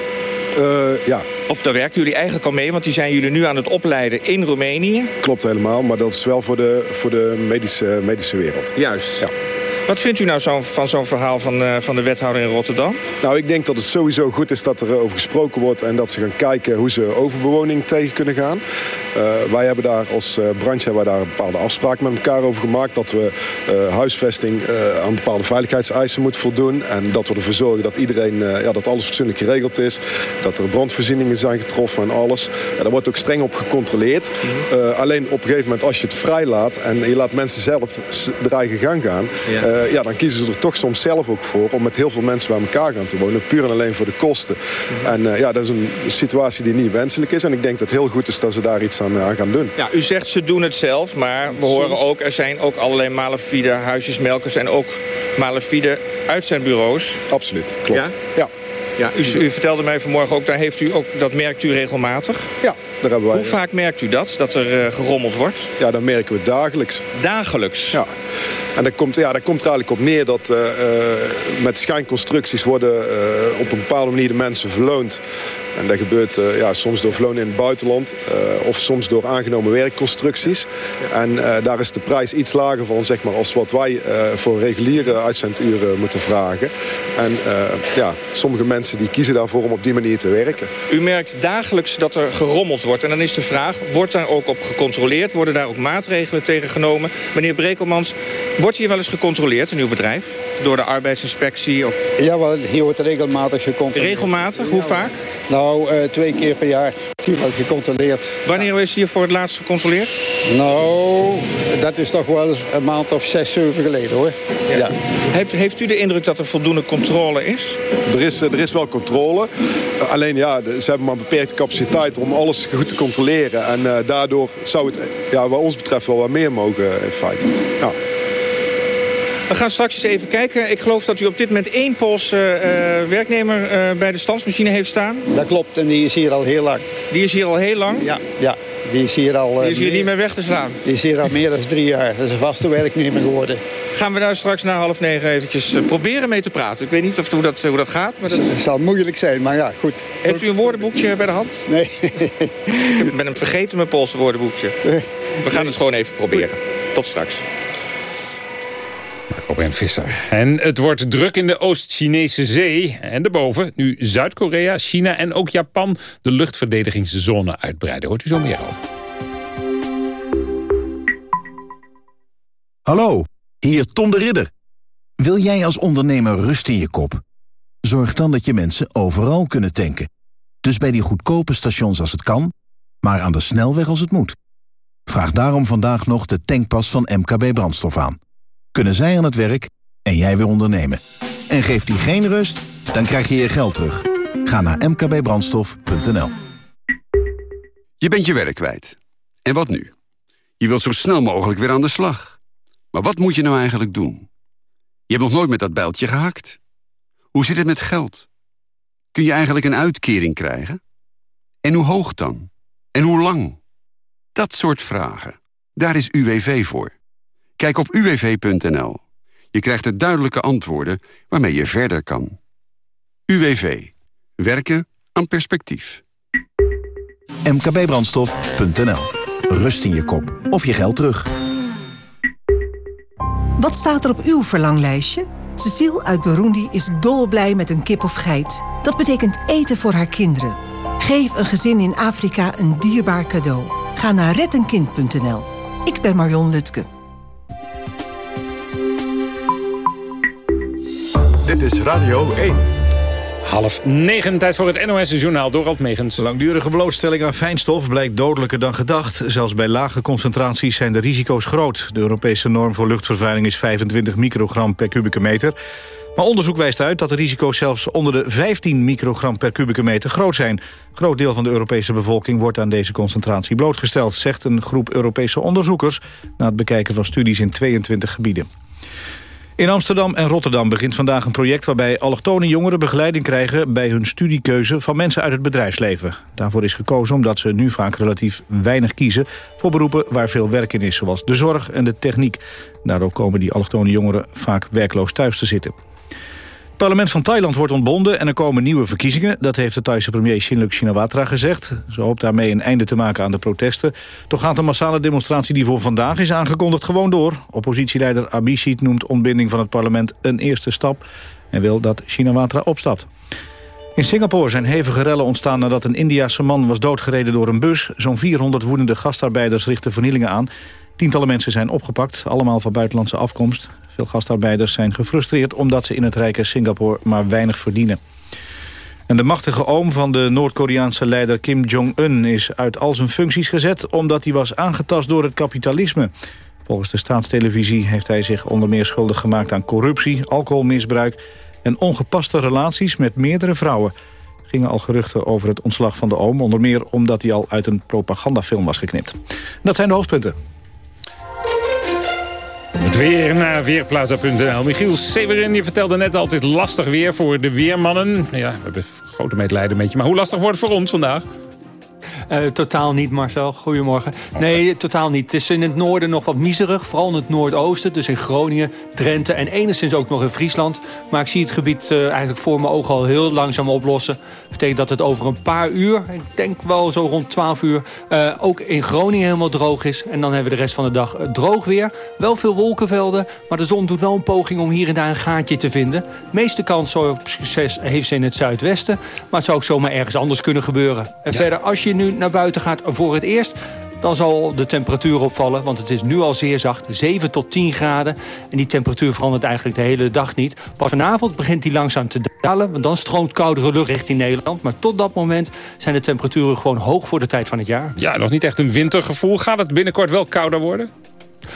Uh, ja. Of daar werken jullie eigenlijk al mee, want die zijn jullie nu aan het opleiden in Roemenië. Klopt helemaal, maar dat is wel voor de, voor de medische, medische wereld. Juist. Ja. Wat vindt u nou zo, van zo'n verhaal van, uh, van de wethouder in Rotterdam? Nou, ik denk dat het sowieso goed is dat er over gesproken wordt... en dat ze gaan kijken hoe ze overbewoning tegen kunnen gaan. Uh, wij hebben daar als uh, branche hebben wij daar een bepaalde afspraak met elkaar over gemaakt... dat we huisvesting aan bepaalde veiligheidseisen moet voldoen... en dat we ervoor zorgen dat iedereen, ja, dat alles fatsoenlijk geregeld is... dat er brandvoorzieningen zijn getroffen en alles. En daar wordt ook streng op gecontroleerd. Mm alleen op een gegeven moment als je het vrijlaat... en je laat mensen zelf de eigen gang gaan... Ja ja, dan kiezen ze er toch soms zelf ook voor om met heel veel mensen bij elkaar gaan te wonen. Puur en alleen voor de kosten. Mhm. En ja, dat is een situatie die niet wenselijk is. En ik denk dat het heel goed is dat ze daar iets aan, aan gaan doen. Ja, u zegt ze doen het zelf, maar we horen ook... er zijn ook allerlei malafide huisjesmelkers en ook malafide uitzendbureaus. Absoluut, klopt. Ja? ja. u, u, vertelde mij vanmorgen ook, daar heeft u ook, dat merkt u regelmatig? Ja, daar hebben wij... Hoe vaak merkt u dat, dat er uh, gerommeld wordt? Ja, dat merken we dagelijks. Dagelijks? Ja. En dat komt, ja, dat komt er eigenlijk op neer dat uh, met schijnconstructies worden uh, op een bepaalde manier de mensen verloond. En dat gebeurt uh, ja, soms door verlonen in het buitenland of soms door aangenomen werkconstructies. En daar is de prijs iets lager van zeg maar, als wat wij voor reguliere uitzenduren moeten vragen. En ja, sommige mensen die kiezen daarvoor om op die manier te werken. U merkt dagelijks dat er gerommeld wordt. En dan is de vraag, wordt daar ook op gecontroleerd? Worden daar ook maatregelen tegen genomen? Meneer Brekelmans, Wordt hier wel eens gecontroleerd in uw bedrijf? Door de arbeidsinspectie? Of... Ja, wel, hier wordt regelmatig gecontroleerd. Regelmatig? Hoe vaak? Nou, uh, twee keer per jaar wordt gecontroleerd. Wanneer is hier voor het laatst gecontroleerd? Nou, dat is toch wel een maand of zes, zeven geleden hoor. Ja. Heeft, heeft u de indruk dat er voldoende controle is? Er is, er is wel controle. Alleen ja, ze hebben maar een beperkte capaciteit om alles goed te controleren. En uh, daardoor zou het ja, wat ons betreft wel wat meer mogen in feite. Ja. We gaan straks eens even kijken. Ik geloof dat u op dit moment één Poolse uh, werknemer uh, bij de standsmachine heeft staan. Dat klopt, en die is hier al heel lang. Die is hier al heel lang? Ja, ja. Die is hier al... Die is hier niet meer weg te slaan? Die is hier al meer dan drie jaar. Dat is een vaste werknemer geworden. Gaan we daar straks na half negen eventjes proberen mee te praten. Ik weet niet of, hoe, dat, hoe dat gaat. Maar dat... Het zal moeilijk zijn, maar ja, goed. Heeft u een woordenboekje bij de hand? Nee. Ik ben hem vergeten, mijn Poolse woordenboekje. We gaan het gewoon even proberen. Tot straks. Robin Visser. En het wordt druk in de Oost-Chinese zee. En daarboven nu Zuid-Korea, China en ook Japan... de luchtverdedigingszone uitbreiden. Hoort u zo meer over. Hallo, hier Tom de Ridder. Wil jij als ondernemer rust in je kop? Zorg dan dat je mensen overal kunnen tanken. Dus bij die goedkope stations als het kan... maar aan de snelweg als het moet. Vraag daarom vandaag nog de tankpas van MKB Brandstof aan kunnen zij aan het werk en jij weer ondernemen. En geeft die geen rust, dan krijg je je geld terug. Ga naar mkbbrandstof.nl Je bent je werk kwijt. En wat nu? Je wilt zo snel mogelijk weer aan de slag. Maar wat moet je nou eigenlijk doen? Je hebt nog nooit met dat bijltje gehakt. Hoe zit het met geld? Kun je eigenlijk een uitkering krijgen? En hoe hoog dan? En hoe lang? Dat soort vragen. Daar is UWV voor. Kijk op uwv.nl. Je krijgt er duidelijke antwoorden waarmee je verder kan. UWV. Werken aan perspectief. mkbbrandstof.nl Rust in je kop. Of je geld terug. Wat staat er op uw verlanglijstje? Cecile uit Burundi is dolblij met een kip of geit. Dat betekent eten voor haar kinderen. Geef een gezin in Afrika een dierbaar cadeau. Ga naar rettenkind.nl. Ik ben Marion Lutke. Dit is Radio 1. Half negen, tijd voor het NOS-journaal. Dorald Megens. Langdurige blootstelling aan fijnstof blijkt dodelijker dan gedacht. Zelfs bij lage concentraties zijn de risico's groot. De Europese norm voor luchtvervuiling is 25 microgram per kubieke meter. Maar onderzoek wijst uit dat de risico's zelfs onder de 15 microgram per kubieke meter groot zijn. Een groot deel van de Europese bevolking wordt aan deze concentratie blootgesteld... zegt een groep Europese onderzoekers... na het bekijken van studies in 22 gebieden. In Amsterdam en Rotterdam begint vandaag een project... waarbij allochtone jongeren begeleiding krijgen bij hun studiekeuze... van mensen uit het bedrijfsleven. Daarvoor is gekozen omdat ze nu vaak relatief weinig kiezen... voor beroepen waar veel werk in is, zoals de zorg en de techniek. Daardoor komen die allochtone jongeren vaak werkloos thuis te zitten. Het parlement van Thailand wordt ontbonden en er komen nieuwe verkiezingen. Dat heeft de Thaise premier Shinluk Shinawatra gezegd. Ze hoopt daarmee een einde te maken aan de protesten. Toch gaat de massale demonstratie die voor vandaag is aangekondigd gewoon door. Oppositieleider Abhisit noemt ontbinding van het parlement een eerste stap... en wil dat Shinawatra opstapt. In Singapore zijn hevige rellen ontstaan nadat een Indiase man was doodgereden door een bus. Zo'n 400 woedende gastarbeiders richten vernielingen aan. Tientallen mensen zijn opgepakt, allemaal van buitenlandse afkomst. Veel gastarbeiders zijn gefrustreerd omdat ze in het rijke Singapore maar weinig verdienen. En de machtige oom van de Noord-Koreaanse leider Kim Jong-un is uit al zijn functies gezet omdat hij was aangetast door het kapitalisme. Volgens de staatstelevisie heeft hij zich onder meer schuldig gemaakt aan corruptie, alcoholmisbruik en ongepaste relaties met meerdere vrouwen. Er gingen al geruchten over het ontslag van de oom, onder meer omdat hij al uit een propagandafilm was geknipt. Dat zijn de hoofdpunten. Het weer naar Weerplaza.nl. Michiel Severin, je vertelde net altijd lastig weer voor de weermannen. Ja, we hebben grote medelijden met je. Maar hoe lastig wordt het voor ons vandaag? Uh, totaal niet, Marcel. Goedemorgen. Nee, totaal niet. Het is in het noorden nog wat miserig. Vooral in het noordoosten. Dus in Groningen, Drenthe en enigszins ook nog in Friesland. Maar ik zie het gebied uh, eigenlijk voor mijn ogen al heel langzaam oplossen. Dat betekent dat het over een paar uur, ik denk wel zo rond 12 uur... Uh, ook in Groningen helemaal droog is. En dan hebben we de rest van de dag droog weer. Wel veel wolkenvelden, maar de zon doet wel een poging om hier en daar een gaatje te vinden. De meeste kans op succes heeft ze in het zuidwesten. Maar het zou ook zomaar ergens anders kunnen gebeuren. En ja. verder, als je nu naar buiten gaat voor het eerst dan zal de temperatuur opvallen. Want het is nu al zeer zacht, 7 tot 10 graden. En die temperatuur verandert eigenlijk de hele dag niet. Pas vanavond begint die langzaam te dalen. Want dan stroomt koudere lucht richting Nederland. Maar tot dat moment zijn de temperaturen gewoon hoog voor de tijd van het jaar. Ja, nog niet echt een wintergevoel. Gaat het binnenkort wel kouder worden?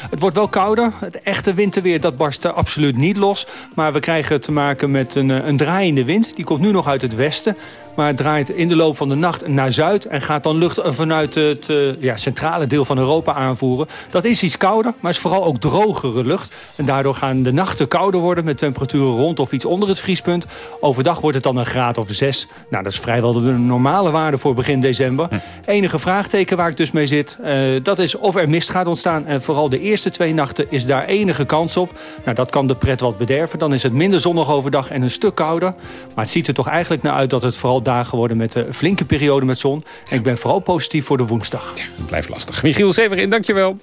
Het wordt wel kouder. Het echte winterweer dat barst absoluut niet los. Maar we krijgen te maken met een, een draaiende wind. Die komt nu nog uit het westen. Maar het draait in de loop van de nacht naar zuid... en gaat dan lucht vanuit het uh, ja, centrale deel van Europa aanvoeren. Dat is iets kouder, maar is vooral ook drogere lucht. En daardoor gaan de nachten kouder worden... met temperaturen rond of iets onder het vriespunt. Overdag wordt het dan een graad of zes. Nou, dat is vrijwel de normale waarde voor begin december. Hm. Enige vraagteken waar ik dus mee zit... Uh, dat is of er mist gaat ontstaan. En vooral de eerste twee nachten is daar enige kans op. Nou, dat kan de pret wat bederven. Dan is het minder zonnig overdag en een stuk kouder. Maar het ziet er toch eigenlijk naar uit dat het vooral dagen worden met een flinke periode met zon. En ik ben vooral positief voor de woensdag. Blijft lastig. Michiel Severin, dankjewel.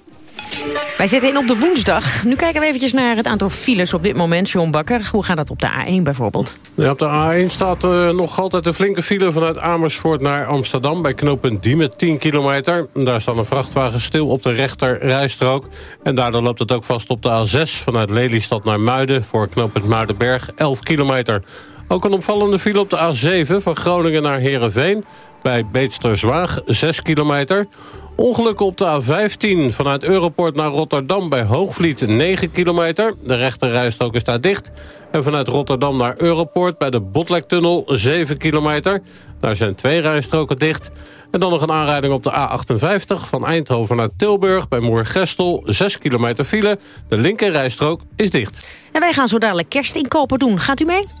Wij zitten in op de woensdag. Nu kijken we eventjes naar het aantal files op dit moment. John Bakker, hoe gaat dat op de A1 bijvoorbeeld? Op de A1 staat uh, nog altijd een flinke file vanuit Amersfoort naar Amsterdam... bij knooppunt Diemen, 10 kilometer. Daar staat een vrachtwagen stil op de rechter rijstrook. En daardoor loopt het ook vast op de A6 vanuit Lelystad naar Muiden... voor knooppunt Muidenberg, 11 kilometer. Ook een opvallende file op de A7 van Groningen naar Heerenveen... bij Beetsterzwaag, 6 kilometer. Ongelukken op de A15 vanuit Europort naar Rotterdam bij Hoogvliet 9 kilometer. De rechterrijstrook is daar dicht. En vanuit Rotterdam naar Europort bij de Botlektunnel 7 kilometer. Daar zijn twee rijstroken dicht. En dan nog een aanrijding op de A58 van Eindhoven naar Tilburg bij Moergestel. 6 kilometer file. De linkerrijstrook is dicht. En wij gaan zo dadelijk kerstinkopen doen. Gaat u mee?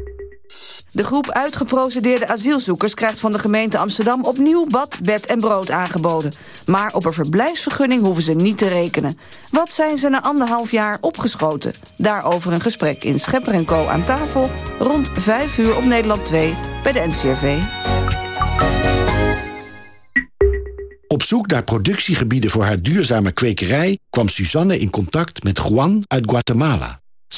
De groep uitgeprocedeerde asielzoekers krijgt van de gemeente Amsterdam opnieuw bad, bed en brood aangeboden. Maar op een verblijfsvergunning hoeven ze niet te rekenen. Wat zijn ze na anderhalf jaar opgeschoten? Daarover een gesprek in Schepper Co aan tafel rond 5 uur op Nederland 2 bij de NCRV. Op zoek naar productiegebieden voor haar duurzame kwekerij... kwam Suzanne in contact met Juan uit Guatemala.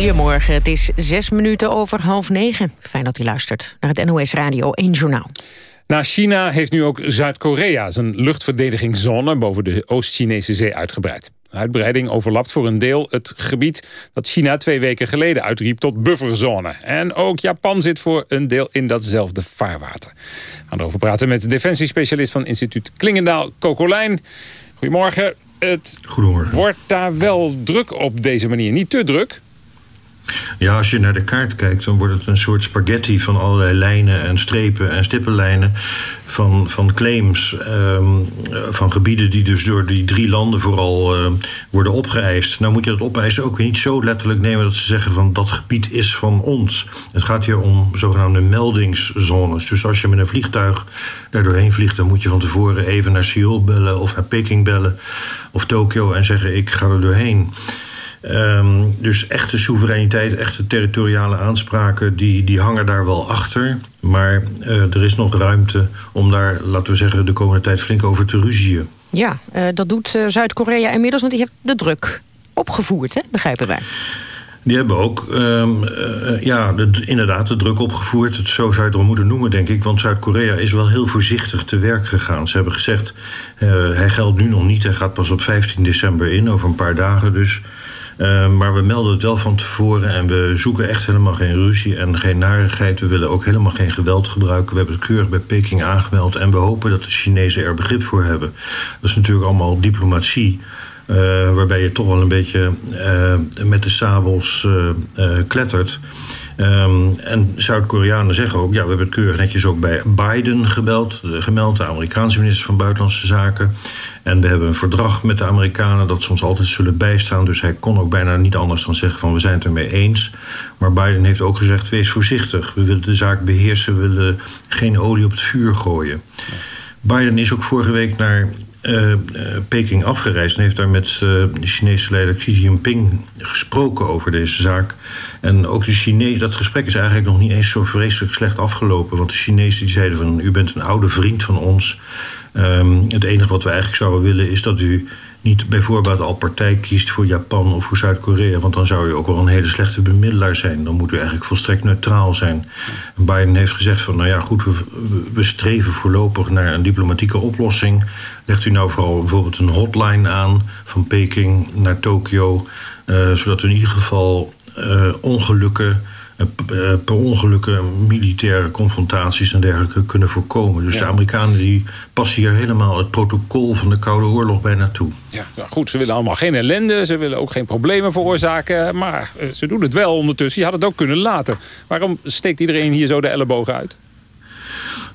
Goedemorgen, het is zes minuten over half negen. Fijn dat u luistert naar het NOS Radio 1 Journaal. Na China heeft nu ook Zuid-Korea zijn luchtverdedigingszone... boven de Oost-Chinese zee uitgebreid. De uitbreiding overlapt voor een deel het gebied dat China twee weken geleden uitriep tot bufferzone. En ook Japan zit voor een deel in datzelfde vaarwater. We gaan erover praten met de defensiespecialist van instituut Klingendaal, Kokolijn. Goedemorgen. Het Goedemorgen. wordt daar wel druk op deze manier. Niet te druk? Ja, als je naar de kaart kijkt, dan wordt het een soort spaghetti van allerlei lijnen en strepen en stippenlijnen. Van, van claims ehm, van gebieden die dus door die drie landen vooral ehm, worden opgeëist. Nou moet je dat opeisen ook niet zo letterlijk nemen dat ze zeggen van dat gebied is van ons. Het gaat hier om zogenaamde meldingszones. Dus als je met een vliegtuig daar doorheen vliegt, dan moet je van tevoren even naar Seoul bellen of naar Peking bellen of Tokio en zeggen ik ga er doorheen. Ehm, dus echte soevereiniteit, echte territoriale aanspraken, die, die hangen daar wel achter. Maar uh, er is nog ruimte om daar, laten we zeggen, de komende tijd flink over te ruzien. Ja, uh, dat doet uh, Zuid-Korea inmiddels, want die heeft de druk opgevoerd, hè? begrijpen wij. Die hebben ook um, uh, ja, de, inderdaad de druk opgevoerd. Het, zo zou je het wel moeten noemen, denk ik. Want Zuid-Korea is wel heel voorzichtig te werk gegaan. Ze hebben gezegd, uh, hij geldt nu nog niet. Hij gaat pas op 15 december in, over een paar dagen dus. Uh, maar we melden het wel van tevoren en we zoeken echt helemaal geen ruzie en geen narigheid. We willen ook helemaal geen geweld gebruiken. We hebben het keurig bij Peking aangemeld en we hopen dat de Chinezen er begrip voor hebben. Dat is natuurlijk allemaal diplomatie. Uh, waarbij je toch wel een beetje uh, met de sabels klettert. Um, en Zuid-Koreanen zeggen ook, ja, we hebben het keurig netjes ook bij Biden gebeld, gemeld, de Amerikaanse minister van Buitenlandse Zaken. En we hebben een verdrag met de Amerikanen dat ze ons altijd zullen bijstaan. Dus hij kon ook bijna niet anders dan zeggen van we zijn het ermee eens. Maar Biden heeft ook gezegd wees voorzichtig. We willen de zaak beheersen, we willen geen olie op het vuur gooien. Biden is ook vorige week naar uh, Peking afgereisd en heeft daar met uh, de Chinese leider Xi Jinping gesproken over deze zaak. En ook de Chinezen, dat gesprek is eigenlijk nog niet eens zo vreselijk slecht afgelopen. Want de Chinezen die zeiden van u bent een oude vriend van ons. Um, het enige wat we eigenlijk zouden willen is dat u niet bijvoorbeeld al partij kiest voor Japan of voor Zuid-Korea. Want dan zou u ook wel een hele slechte bemiddelaar zijn. Dan moet u eigenlijk volstrekt neutraal zijn. En Biden heeft gezegd van nou ja goed, we, streven voorlopig naar een diplomatieke oplossing. Legt u nou vooral bijvoorbeeld een hotline aan van Peking naar Tokio. Uh, zodat we in ieder geval uh, ongelukken per ongelukken militaire confrontaties en dergelijke kunnen voorkomen. Dus ja. de Amerikanen die passen hier helemaal het protocol van de Koude Oorlog bij naartoe. Ja, nou goed, ze willen allemaal geen ellende, ze willen ook geen problemen veroorzaken, maar ze doen het wel ondertussen. Je had het ook kunnen laten. Waarom steekt iedereen hier zo de ellebogen uit?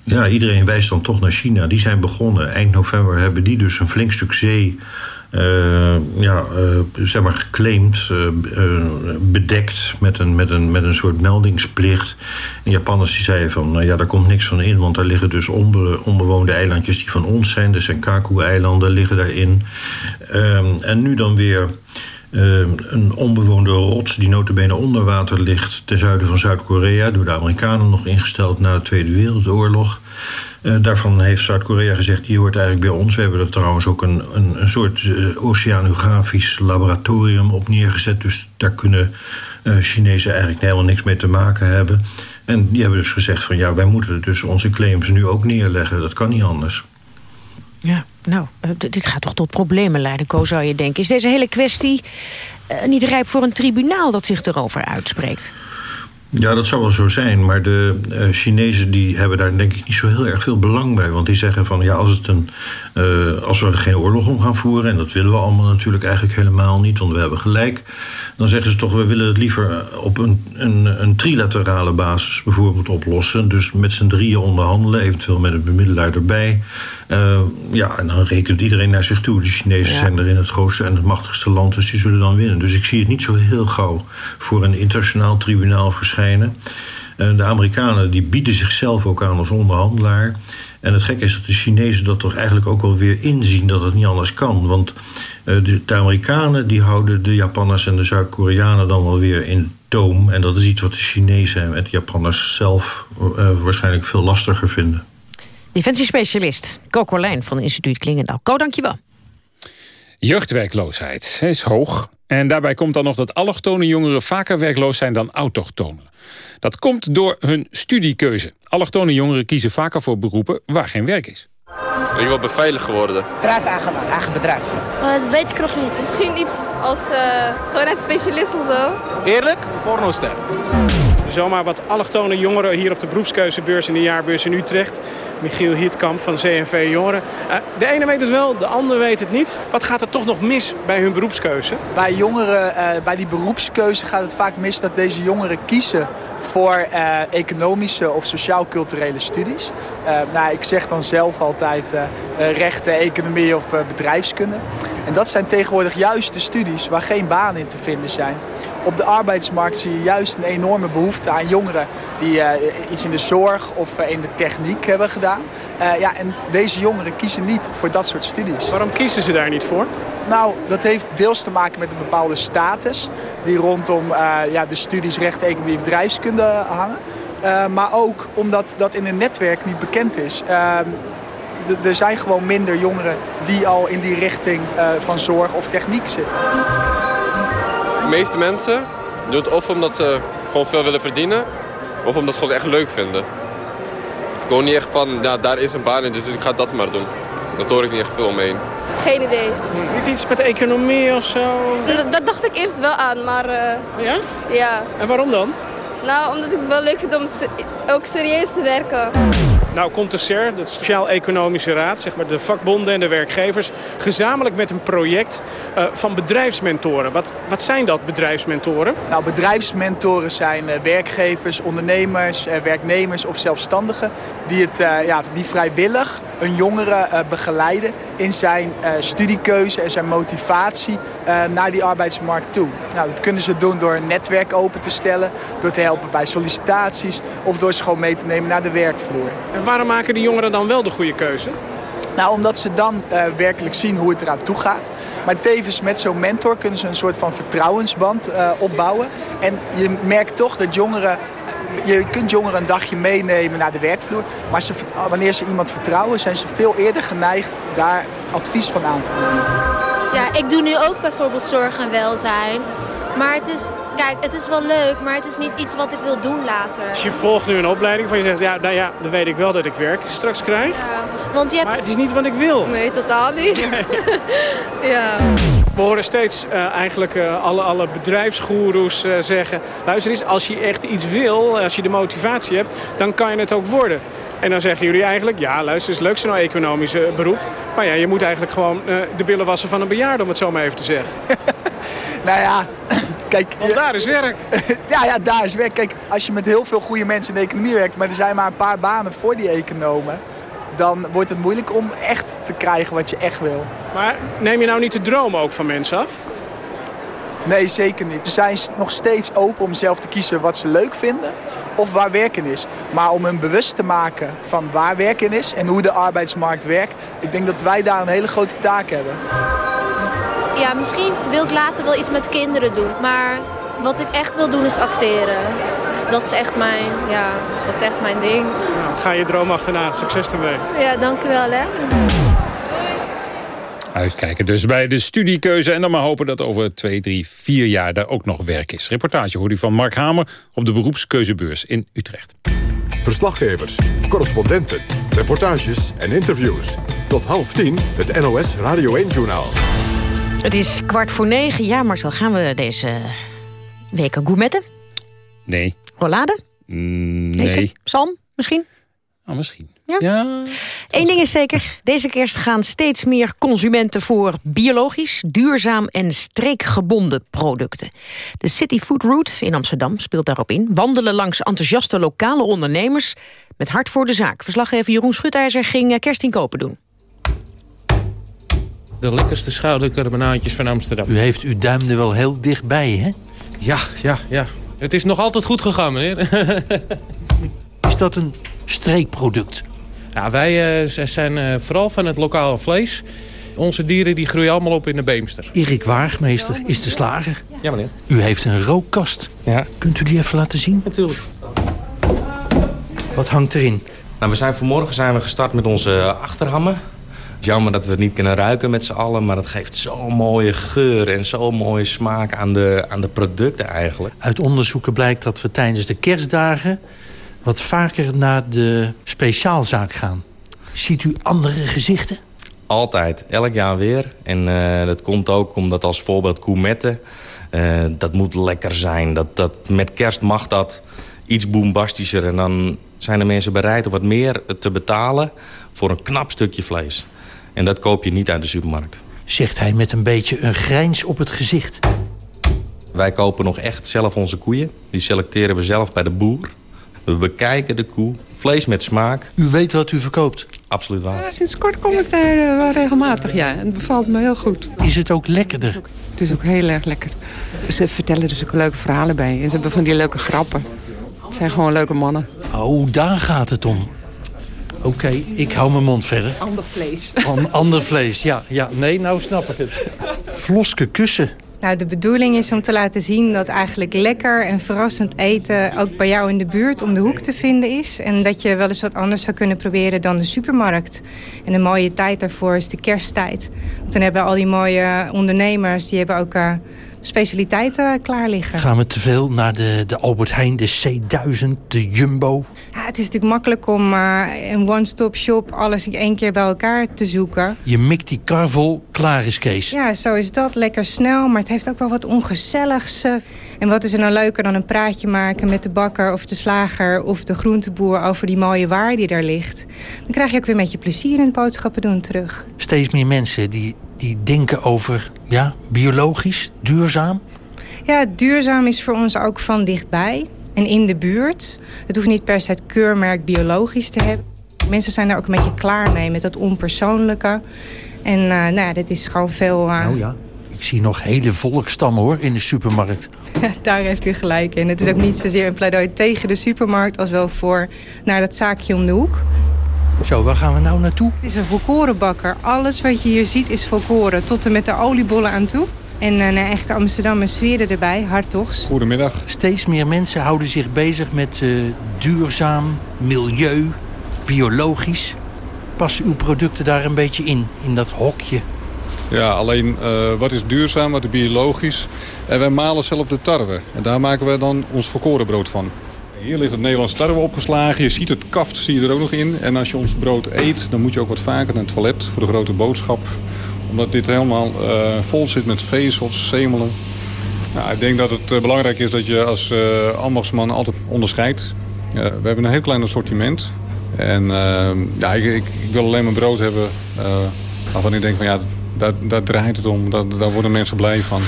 Ja, iedereen wijst dan toch naar China. Die zijn begonnen. Eind november hebben die dus een flink stuk zee uh, ja, uh, zeg maar geclaimd, uh, bedekt met een, met, een, met een soort meldingsplicht. En Japanners die zeiden van, nou ja, daar komt niks van in, want daar liggen dus onbe, onbewoonde eilandjes die van ons zijn. De Senkaku-eilanden liggen daarin. Ehm, en nu dan weer een onbewoonde rots die notabene onder water ligt ten zuiden van Zuid-Korea, door de Amerikanen nog ingesteld na de Tweede Wereldoorlog. Uh, daarvan heeft Zuid-Korea gezegd, die hoort eigenlijk bij ons. We hebben er trouwens ook een, een, een soort uh, oceanografisch laboratorium op neergezet. Dus daar kunnen uh, Chinezen eigenlijk helemaal niks mee te maken hebben. En die hebben dus gezegd van ja, wij moeten dus onze claims nu ook neerleggen. Dat kan niet anders. Ja, nou, eh, dit gaat toch tot problemen leiden, Ko, zou je denken. Is deze hele kwestie niet rijp voor een tribunaal dat zich erover uitspreekt? Ja, dat zou wel zo zijn. Maar de uh, Chinezen die hebben daar denk ik niet zo heel erg veel belang bij. Want die zeggen van ja, als, het een, uh, als we er geen oorlog om gaan voeren... en dat willen we allemaal natuurlijk eigenlijk helemaal niet, want we hebben gelijk... dan zeggen ze toch, we willen het liever op een, een, een trilaterale basis bijvoorbeeld oplossen. Dus met z'n drieën onderhandelen, eventueel met een bemiddelaar erbij... Uh, ja, en dan rekent iedereen naar zich toe. De Chinezen ja. zijn er in het grootste en het machtigste land, dus die zullen dan winnen. Dus ik zie het niet zo heel gauw voor een internationaal tribunaal verschijnen. Uh, de Amerikanen die bieden zichzelf ook aan als onderhandelaar. En het gekke is dat de Chinezen dat toch eigenlijk ook wel weer inzien dat het niet anders kan. Want uh, de, de, Amerikanen die houden de Japanners en de Zuid-Koreanen dan wel weer in toom. En dat is iets wat de Chinezen en de Japanners zelf waarschijnlijk veel lastiger vinden. Defensiespecialist Coco Lijn van instituut Klingendaal. Ko, dankjewel. Jeugdwerkloosheid is hoog. En daarbij komt dan nog dat allochtone jongeren vaker werkloos zijn dan autochtonen. Dat komt door hun studiekeuze. Allochtone jongeren kiezen vaker voor beroepen waar geen werk is. Ben je wel beveiligd geworden? Bedrijf aangemaakt, eigen bedrijf. Uh, dat weet ik nog niet. Misschien iets als uh, gewoon specialist of zo. Eerlijk? Pornoster. Zomaar wat allochtone jongeren hier op de beroepskeuzebeurs in de jaarbeurs in Utrecht. Michiel Hietkamp van CNV Jongeren. Uh, de ene weet het wel, de ander weet het niet. Wat gaat er toch nog mis bij hun beroepskeuze? Bij jongeren, uh, bij die beroepskeuze gaat het vaak mis dat deze jongeren kiezen voor uh, economische of sociaal-culturele studies. nou, ik zeg dan zelf altijd rechten, economie of bedrijfskunde. En dat zijn tegenwoordig juist de studies waar geen banen in te vinden zijn. Op de arbeidsmarkt zie je juist een enorme behoefte aan jongeren die uh, iets in de zorg of uh, in de techniek hebben gedaan. Uh, ja, en deze jongeren kiezen niet voor dat soort studies. Waarom kiezen ze daar niet voor? Nou, dat heeft deels te maken met een bepaalde status die rondom ja, de studies recht, economie en bedrijfskunde hangen. maar ook omdat dat in een netwerk niet bekend is ehm, er zijn gewoon minder jongeren die al in die richting uh, van zorg of techniek zitten. De meeste mensen doen het of omdat ze gewoon veel willen verdienen... of omdat ze het gewoon echt leuk vinden. Gewoon niet echt van, ja, daar is een baan in, dus ik ga dat maar doen. Dat hoor ik niet echt veel omheen. Geen idee. Niet iets met economie of zo? Dat, dat dacht ik eerst wel aan, maar... Uh, ja? Ja. En waarom dan? Nou, omdat ik het wel leuk vind om ook serieus te werken. Nou komt de SER, de Sociaal-Economische Raad, zeg maar de vakbonden en de werkgevers, gezamenlijk met een project uh, van bedrijfsmentoren. Wat, wat zijn dat, bedrijfsmentoren? Nou, bedrijfsmentoren zijn uh, werkgevers, ondernemers, uh, werknemers of zelfstandigen die, het, ja, die vrijwillig een jongere begeleiden in zijn studiekeuze en zijn motivatie naar die arbeidsmarkt toe. Nou, dat kunnen ze doen door een netwerk open te stellen, door te helpen bij sollicitaties of door ze gewoon mee te nemen naar de werkvloer. En waarom maken die jongeren dan wel de goede keuze? Nou, omdat ze dan uh, werkelijk zien hoe het eraan toe gaat. Maar tevens met zo'n mentor kunnen ze een soort van vertrouwensband uh, opbouwen. En je merkt toch dat jongeren... Je kunt jongeren een dagje meenemen naar de werkvloer. Maar ze, wanneer ze iemand vertrouwen, zijn ze veel eerder geneigd daar advies van aan te nemen. Ja, ik doe nu ook bijvoorbeeld zorg en welzijn. Maar het is, kijk, het is wel leuk, maar het is niet iets wat ik wil doen later. Dus je volgt nu een opleiding van je zegt, ja, nou ja, dan weet ik wel dat ik werk straks krijg. Ja, want je hebt... Maar het is niet wat ik wil. Nee, totaal niet. Nee. ja. We horen steeds uh, eigenlijk uh, alle, alle bedrijfsgoeroes uh, zeggen... luister eens, als je echt iets wil, als je de motivatie hebt... dan kan je het ook worden. En dan zeggen jullie eigenlijk, ja luister eens, leuk zo'n economisch beroep. Maar ja, je moet eigenlijk gewoon de billen wassen van een bejaarde, om het zo maar even te zeggen. nou ja, kijk... Want daar is werk. ja, ja, daar is werk. Kijk, als je met heel veel goede mensen in de economie werkt... maar er zijn maar een paar banen voor die economen... dan wordt het moeilijk om echt te krijgen wat je echt wil. Maar neem je nou niet de droom ook van mensen af? Nee, zeker niet. Ze zijn nog steeds open om zelf te kiezen wat ze leuk vinden of waar werken is. Maar om hun bewust te maken van waar werken is en hoe de arbeidsmarkt werkt... ik denk dat wij daar een hele grote taak hebben. Ja, misschien wil ik later wel iets met kinderen doen. Maar wat ik echt wil doen is acteren. Dat is echt mijn, ja, dat is echt mijn ding. Nou, ga je droom achterna. Succes ermee. Ja, dankjewel hè. Uitkijken dus bij de studiekeuze. En dan maar hopen dat over twee, drie, vier jaar daar ook nog werk is. Reportage hoort u van Mark Hamer op de beroepskeuzebeurs in Utrecht. Verslaggevers, correspondenten, reportages en interviews. Tot half tien het NOS Radio 1-journaal. Het is kwart voor negen. Ja, Marcel, gaan we deze week gourmetten? Nee. Rollade? Mm, Eten? nee. Psalm, misschien? Ah, misschien. Ja. Eén ding is zeker, deze kerst gaan steeds meer consumenten voor biologisch, duurzaam en streekgebonden producten. De City Food Route in Amsterdam speelt daarop in. Wandelen langs enthousiaste lokale ondernemers met hart voor de zaak. Verslaggever Jeroen Schutijzer ging eh, Kerstin kopen doen. De lekkerste schouderkarbonaatjes van Amsterdam. U heeft uw duim er wel heel dichtbij, hè? Ja, ja, ja. Het is nog altijd goed gegaan, meneer. Is dat een streekproduct? Ja, wij eh, zijn eh, vooral van het lokale vlees. Onze dieren die groeien allemaal op in de Beemster. Erik Waagmeester is de slager. Ja, meneer. U heeft een rookkast. Ja. Kunt u die even laten zien? Natuurlijk. Wat hangt erin? Nou, we zijn vanmorgen zijn we gestart met onze achterhammen. Jammer dat we het niet kunnen ruiken met z'n allen... maar het geeft zo'n mooie geur en zo'n mooie smaak aan de, aan de producten eigenlijk. Uit onderzoeken blijkt dat we tijdens de kerstdagen... wat vaker naar de speciaalzaak gaan. Ziet u andere gezichten? Altijd, elk jaar weer. En eh, dat komt ook omdat als voorbeeld koemetten... eh, dat moet lekker zijn. Dat, dat, met kerst mag dat iets bombastischer. En dan zijn de mensen bereid om wat meer te betalen... voor een knap stukje vlees. En dat koop je niet uit de supermarkt. Zegt hij met een beetje een grijns op het gezicht. Wij kopen nog echt zelf onze koeien. Die selecteren we zelf bij de boer. We bekijken de koe. Vlees met smaak. U weet wat u verkoopt? Absoluut waar. Ja, sinds kort kom ik daar eh, wel regelmatig, ja. En het bevalt me heel goed. Is het ook lekkerder? Het is ook heel erg lekker. Ze vertellen dus ook leuke verhalen bij. En ze hebben van die leuke grappen. Het zijn gewoon leuke mannen. Oh, daar gaat het om. Oké, ik hou mijn mond verder. Ander vlees. An- ander vlees, ja, ja. Nee, nou snap ik het. Vloske kussen. Nou, de bedoeling is om te laten zien dat eigenlijk lekker en verrassend eten... ook bij jou in de buurt om de hoek te vinden is. En dat je wel eens wat anders zou kunnen proberen dan de supermarkt. En een mooie tijd daarvoor is de kersttijd. Want dan hebben al die mooie ondernemers... die hebben ook eh, specialiteiten klaar liggen. Gaan we te veel naar de, de Albert Heijn, de C1000, de Jumbo? Het is natuurlijk makkelijk om eh, een one-stop shop... alles in één keer bij elkaar te zoeken. Je mikt die kar vol, klaar is Kees. Ja, zo is dat. Lekker snel, maar het heeft ook wel wat ongezelligs. eh. En wat is er nou leuker dan een praatje maken met de bakker of de slager of de groenteboer over die mooie waar die daar ligt. Dan krijg je ook weer met je plezier in het boodschappen doen terug. Steeds meer mensen die, die denken over ja, biologisch, duurzaam. Ja, duurzaam is voor ons ook van dichtbij en in de buurt. Het hoeft niet per se het keurmerk biologisch te hebben. Mensen zijn daar ook een beetje klaar mee met dat onpersoonlijke. En eh, nou ja, dit is gewoon veel... eh, Nou ja, ik zie nog hele volkstammen hoor in de supermarkt. Daar heeft u gelijk in. Het is ook niet zozeer een pleidooi tegen de supermarkt... als wel voor naar dat zaakje om de hoek. Zo, waar gaan we nou naartoe? Het is een volkorenbakker. Alles wat je hier ziet is volkoren. Tot en met de oliebollen aan toe. En een echte Amsterdammer sfeer erbij, hartogs. Goedemiddag. Steeds meer mensen houden zich bezig met eh, duurzaam, milieu, biologisch. Passen uw producten daar een beetje in, in dat hokje? Ja, alleen eh, wat is duurzaam, wat is biologisch. En wij malen zelf de tarwe. En daar maken we dan ons volkorenbrood van. Hier ligt het Nederlandse tarwe opgeslagen. Je ziet het kaft zie je er ook nog in. En als je ons brood eet, dan moet je ook wat vaker naar het toilet voor de grote boodschap. Omdat dit helemaal eh, vol zit met vezels, zemelen. Nou, ik denk dat het eh, belangrijk is dat je als eh ambachtsman altijd onderscheidt. Eh, we hebben een heel klein assortiment. En eh, ja, ik, ik, ik wil alleen maar brood hebben eh, waarvan ik denk van ja, daar, daar draait het om. Daar, daar worden mensen blij van.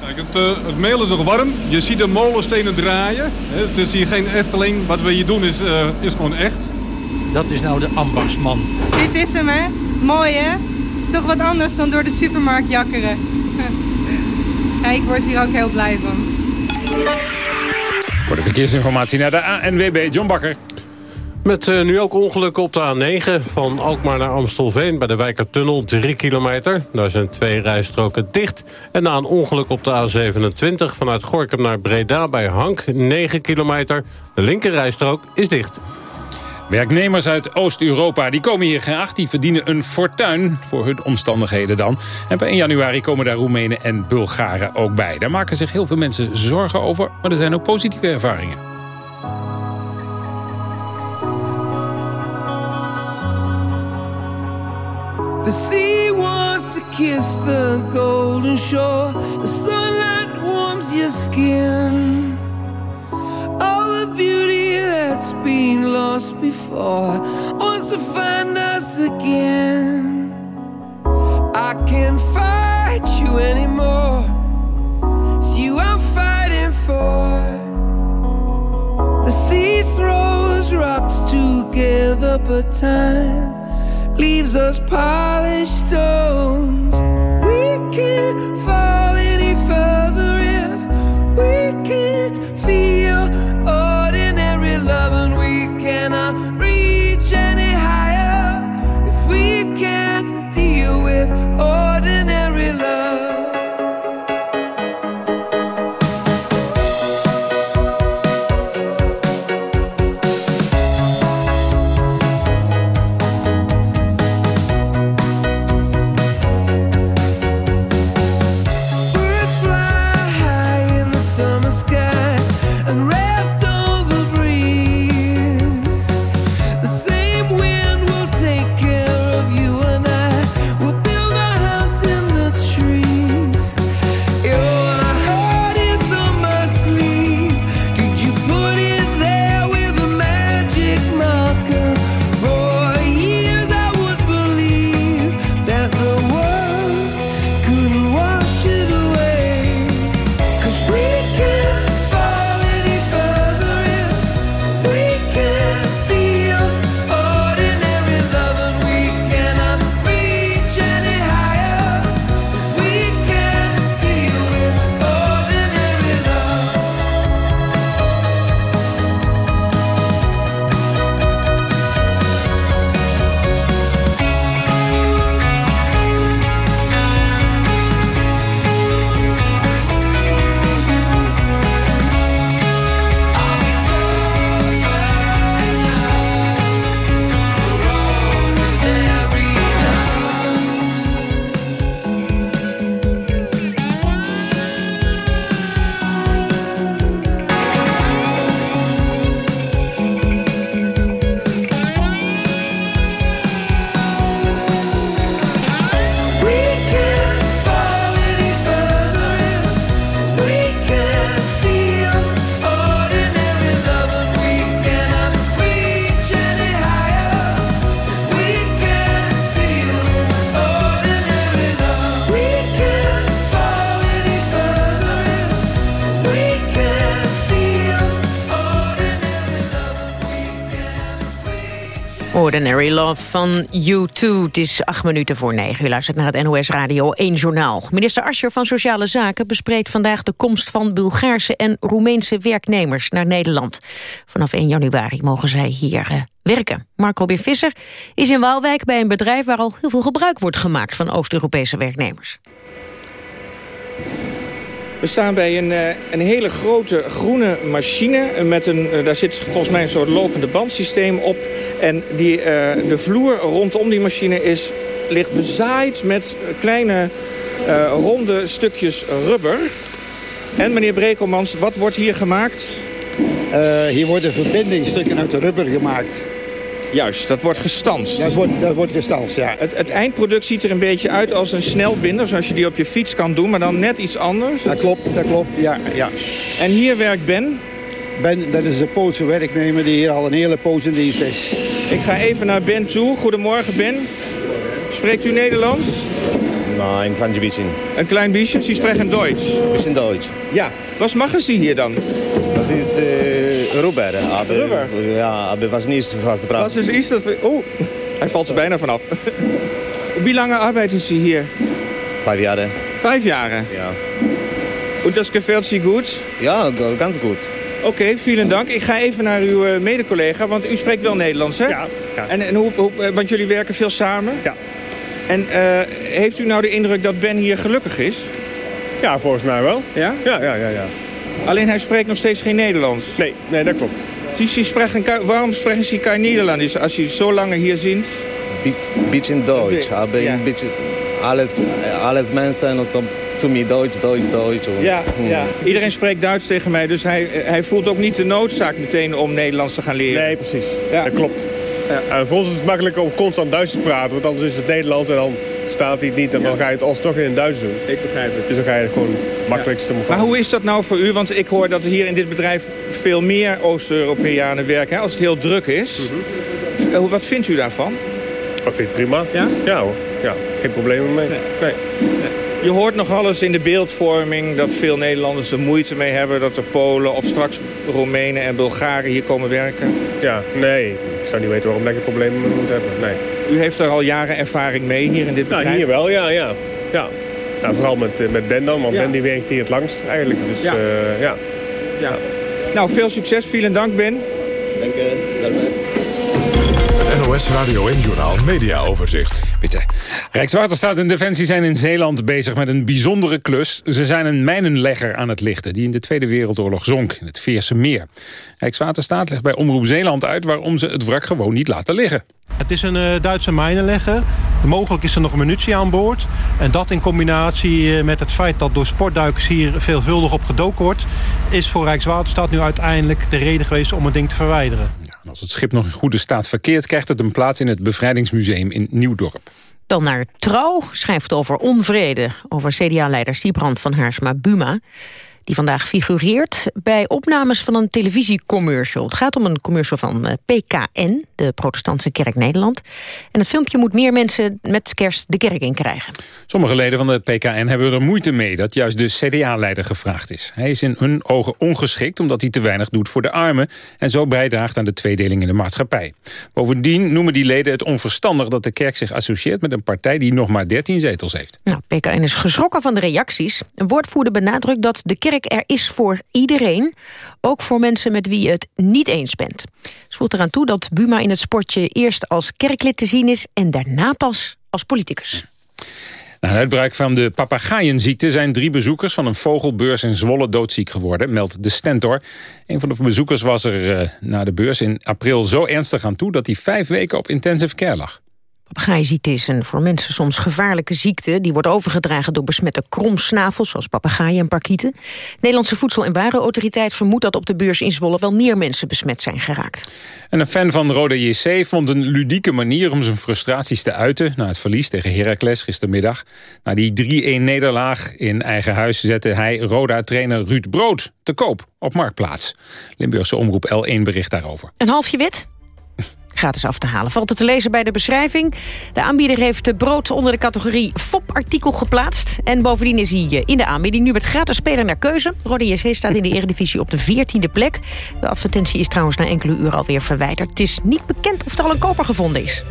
Kijk, het, het meel is nog warm. Je ziet de molenstenen draaien. Hè, Het is hier geen Efteling. Wat we hier doen is, eh, is gewoon echt. Dat is nou de ambachtsman. Dit is hem, hè? Mooi, hè? Is toch wat anders dan door de supermarkt jakkeren. ja, ik word hier ook heel blij van. Voor de verkeersinformatie naar de ANWB, John Bakker. Met eh, nu ook ongelukken op de A9 van Alkmaar naar Amstelveen... bij de Wijkertunnel, 3 kilometer. Daar zijn twee rijstroken dicht. En na een ongeluk op de A27 vanuit Gorkum naar Breda bij Hank, 9 kilometer. De linkerrijstrook is dicht. Werknemers uit Oost-Europa die komen hier graag. Die verdienen een fortuin voor hun omstandigheden dan. En bij 1 januari komen daar Roemenen en Bulgaren ook bij. Daar maken zich heel veel mensen zorgen over. Maar er zijn ook positieve ervaringen. The sea wants to kiss the golden shore. The sunlight warms your skin. Beauty that's been lost before wants to find us again. I can't fight you anymore. It's you I'm fighting for. The sea throws rocks together, but time leaves us polished stones. We can't fall any further if we can't feel the sky and love. Van U2. Het is acht minuten voor negen. U luistert naar het NOS Radio 1 Journaal. Minister Ascher van Sociale Zaken bespreekt vandaag de komst van Bulgaarse en Roemeense werknemers naar Nederland. Vanaf 1 januari mogen zij hier eh, werken. Marco B. Visser is in Waalwijk bij een bedrijf waar al heel veel gebruik wordt gemaakt van Oost-Europese werknemers. We staan bij een, eh, een hele grote groene machine. Met een, eh, daar zit volgens mij een soort lopende bandsysteem op. En die, eh, de vloer rondom die machine is, ligt bezaaid met kleine ronde stukjes rubber. En meneer Brekelmans, wat wordt hier gemaakt? Hier worden verbindingstukken uit de rubber gemaakt. Juist, dat wordt gestanst. Dat wordt, dat wordt gestanst, ja. Het, het eindproduct ziet er een beetje uit als een snelbinder, zoals je die op je fiets kan doen, maar dan net iets anders. Dat klopt, dat klopt, ja. ja. En hier werkt Ben. Ben, dat is de Poolse werknemer die hier al een hele poos in dienst is. Ik ga even naar Ben toe. Goedemorgen, Ben. Spreekt u Nederlands? Nein, ein kleines bisschen. Een klein beetje. Sie sprechen Deutsch. Bisschen Deutsch. Ja. Was machen Sie hier dan? Das ist äh, Rubber, aber, Rubber? Ja, aber was nicht, was braucht. Was is iets dat we... Oh, hij valt er bijna vanaf. Wie lange arbeiten Sie hier? Vijf Jahre. Vijf jaren. Ja. Und das gefällt Sie gut? Ja, ga- ganz gut. Oké, vielen dank. Ik ga even naar uw eh, mede-collega, want u spreekt wel Nederlands, hè? Ja. En, en hoe, hoe, eh, want jullie werken veel samen? Ja. En eh, heeft u nou de indruk dat Ben hier gelukkig is? Ja, volgens mij wel. Ja? Ja, ja, ja. ja. Alleen hij spreekt nog steeds geen Nederlands. Nee, nee, dat klopt. Sie, sprechen, waarom sprechen Sie kein Nederlands als Sie so lange hier? Bi- Bisschen Deutsch, aber Ja. bisschen alles, alles zu mir Deutsch, Deutsch, Deutsch. Und, Ja, hm. ja. Iedereen spreekt Duits tegen mij, dus hij, hij voelt ook niet de noodzaak meteen om Nederlands te gaan leren. Nee, precies. Ja. Dat klopt. Ja, en voor ons is het makkelijk om constant Duits te praten, want anders is het Nederlands en dan verstaat hij het niet en dan ga je het alsnog in het Duits doen. Ik begrijp het. Dus dan ga je het gewoon makkelijkste Maar hoe is dat nou voor u? Want ik hoor dat er hier in dit bedrijf veel meer Oost-Europeanen werken, hè, als het heel druk is. Mhm. Eh, Wat vindt u daarvan? Ik vind het prima. Ja? Ja hoor. Ja, geen problemen mee. Nee. Je hoort nog eens in de beeldvorming dat veel Nederlanders er moeite mee hebben... dat er Polen of straks Roemenen en Bulgaren hier komen werken. Ja, nee. Ik zou niet weten waarom ik er problemen mee moet hebben. Nee. U heeft er al jaren ervaring mee hier in dit bedrijf? Nou, hier wel, ja. ja. ja. Nou, vooral met, eh, met Ben dan, want Ja. Ben die werkt hier het langst eigenlijk. Dus Ja. ja. ja. Ja. Nou, veel succes. Vielen dank, Ben. Dank je. NOS Radio en Journaal Media Overzicht. Bitte. Rijkswaterstaat en Defensie zijn in Zeeland bezig met een bijzondere klus. Ze zijn een mijnenlegger aan het lichten die in de Tweede Wereldoorlog zonk in het Veerse Meer. Rijkswaterstaat legt bij Omroep Zeeland uit waarom ze het wrak gewoon niet laten liggen. Het is een eh, Duitse mijnenlegger. Mogelijk is er nog munitie aan boord. En dat in combinatie eh, met het feit dat door sportduikers hier veelvuldig op gedoken wordt... is voor Rijkswaterstaat nu uiteindelijk de reden geweest om het ding te verwijderen. Als het schip nog in goede staat verkeert... krijgt het een plaats in het Bevrijdingsmuseum in Nieuwdorp. Dan naar Trouw, schrijft over onvrede... over CDA-leider Siebrand van Haarsma-Buma... die vandaag figureert bij opnames van een televisiecommercial. Het gaat om een commercial van eh, PKN, de Protestantse Kerk Nederland. En het filmpje moet meer mensen met kerst de kerk in krijgen. Sommige leden van de PKN hebben er moeite mee dat juist de CDA-leider gevraagd is. Hij is in hun ogen ongeschikt omdat hij te weinig doet voor de armen... en zo bijdraagt aan de tweedeling in de maatschappij. Bovendien noemen die leden het onverstandig dat de kerk zich associeert... met een partij die nog maar 13 zetels heeft. Nou, PKN is geschrokken van de reacties. Een woordvoerder benadrukt dat de kerk er is voor iedereen. Ook voor mensen met wie je het niet eens bent. Ze voegt eraan toe dat Buma in het sportje eerst als kerklid te zien is... en daarna pas als politicus. Na een uitbraak van de papegaaienziekte zijn drie bezoekers van een vogelbeurs in Zwolle doodziek geworden, meldt de Stentor. Een van de bezoekers was er uh, na de beurs in april zo ernstig aan toe dat hij vijf weken op intensive care lag. Papegaaienziekte is een voor mensen soms gevaarlijke ziekte. Die wordt overgedragen door besmette kromsnavels, zoals papegaaien en parkieten. De Nederlandse Voedsel- en Warenautoriteit vermoedt dat op de beurs in Zwolle wel meer mensen besmet zijn geraakt. En een fan van Rode JC vond een ludieke manier om zijn frustraties te uiten... na het verlies tegen Heracles gistermiddag. Na die 3-1 nederlaag in eigen huis zette hij Roda-trainer Ruud Brood te koop op Marktplaats. Limburgse Omroep L1 bericht daarover. Een halfje wit? Gratis af te halen. Valt het te lezen bij de beschrijving. De aanbieder heeft de brood onder de categorie FOP-artikel geplaatst. En bovendien is hij in de aanbieding nu met gratis speler naar keuze. Rode JC staat in de eredivisie op de 14e plek. De advertentie is trouwens na enkele uren alweer verwijderd. Het is niet bekend of er al een koper gevonden is.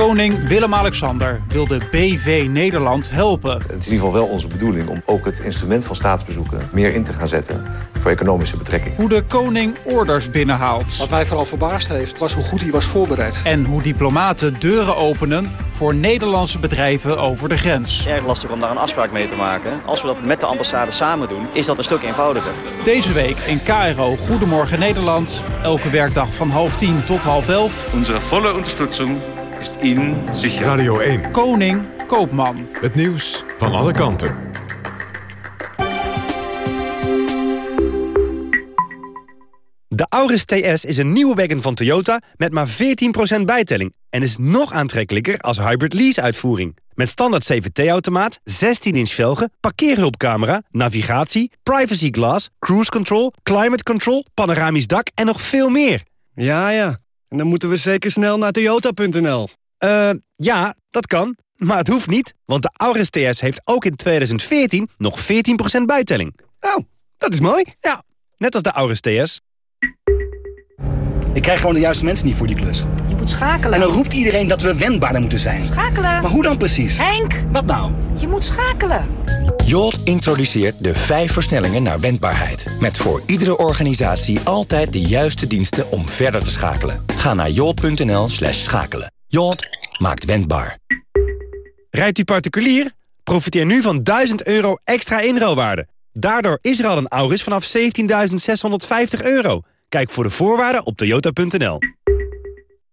Koning Willem-Alexander wil de BV Nederland helpen. Het is in ieder geval wel onze bedoeling om ook het instrument van staatsbezoeken meer in te gaan zetten voor economische betrekkingen. Hoe de koning orders binnenhaalt. Wat mij vooral verbaasd heeft, was hoe goed hij was voorbereid. En hoe diplomaten deuren openen voor Nederlandse bedrijven over de grens. Erg lastig om daar een afspraak mee te maken. Als we dat met de ambassade samen doen, is dat een stuk eenvoudiger. Deze week in KRO Goedemorgen Nederland. Elke werkdag van half tien tot half elf. Onze volle ondersteuning is Ihnen sicher. Radio 1. Koning Koopman. Het nieuws van alle kanten. De Auris TS is een nieuwe wagon van Toyota met maar 14% bijtelling... en is nog aantrekkelijker als hybrid lease-uitvoering. Met standaard CVT-automaat, 16-inch velgen, parkeerhulpcamera... navigatie, privacy glass, cruise control, climate control... panoramisch dak en nog veel meer. Ja, ja. En dan moeten we zeker snel naar toyota.nl. Eh, uh, ja, dat kan. Maar het hoeft niet, want de Auris TS heeft ook in 2014 nog 14% bijtelling. Oh, dat is mooi. Ja, net als de Auris TS. Ik krijg gewoon de juiste mensen niet voor die klus. Moet schakelen. En dan roept iedereen dat we wendbaarder moeten zijn. Schakelen. Maar hoe dan precies? Henk! Wat nou? Je moet schakelen. Jolt introduceert de vijf versnellingen naar wendbaarheid. Met voor iedere organisatie altijd de juiste diensten om verder te schakelen. Ga naar jolt.nl slash schakelen. Jolt maakt wendbaar. Rijdt u particulier? Profiteer nu van 1000 euro extra inruilwaarde. Daardoor is er al een Auris vanaf 17.650 euro. Kijk voor de voorwaarden op toyota.nl.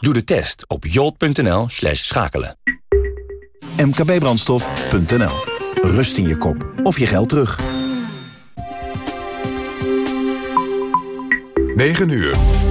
Doe de test op jolt.nl slash schakelen. mkbbrandstof.nl Rust in je kop of je geld terug. 9 uur.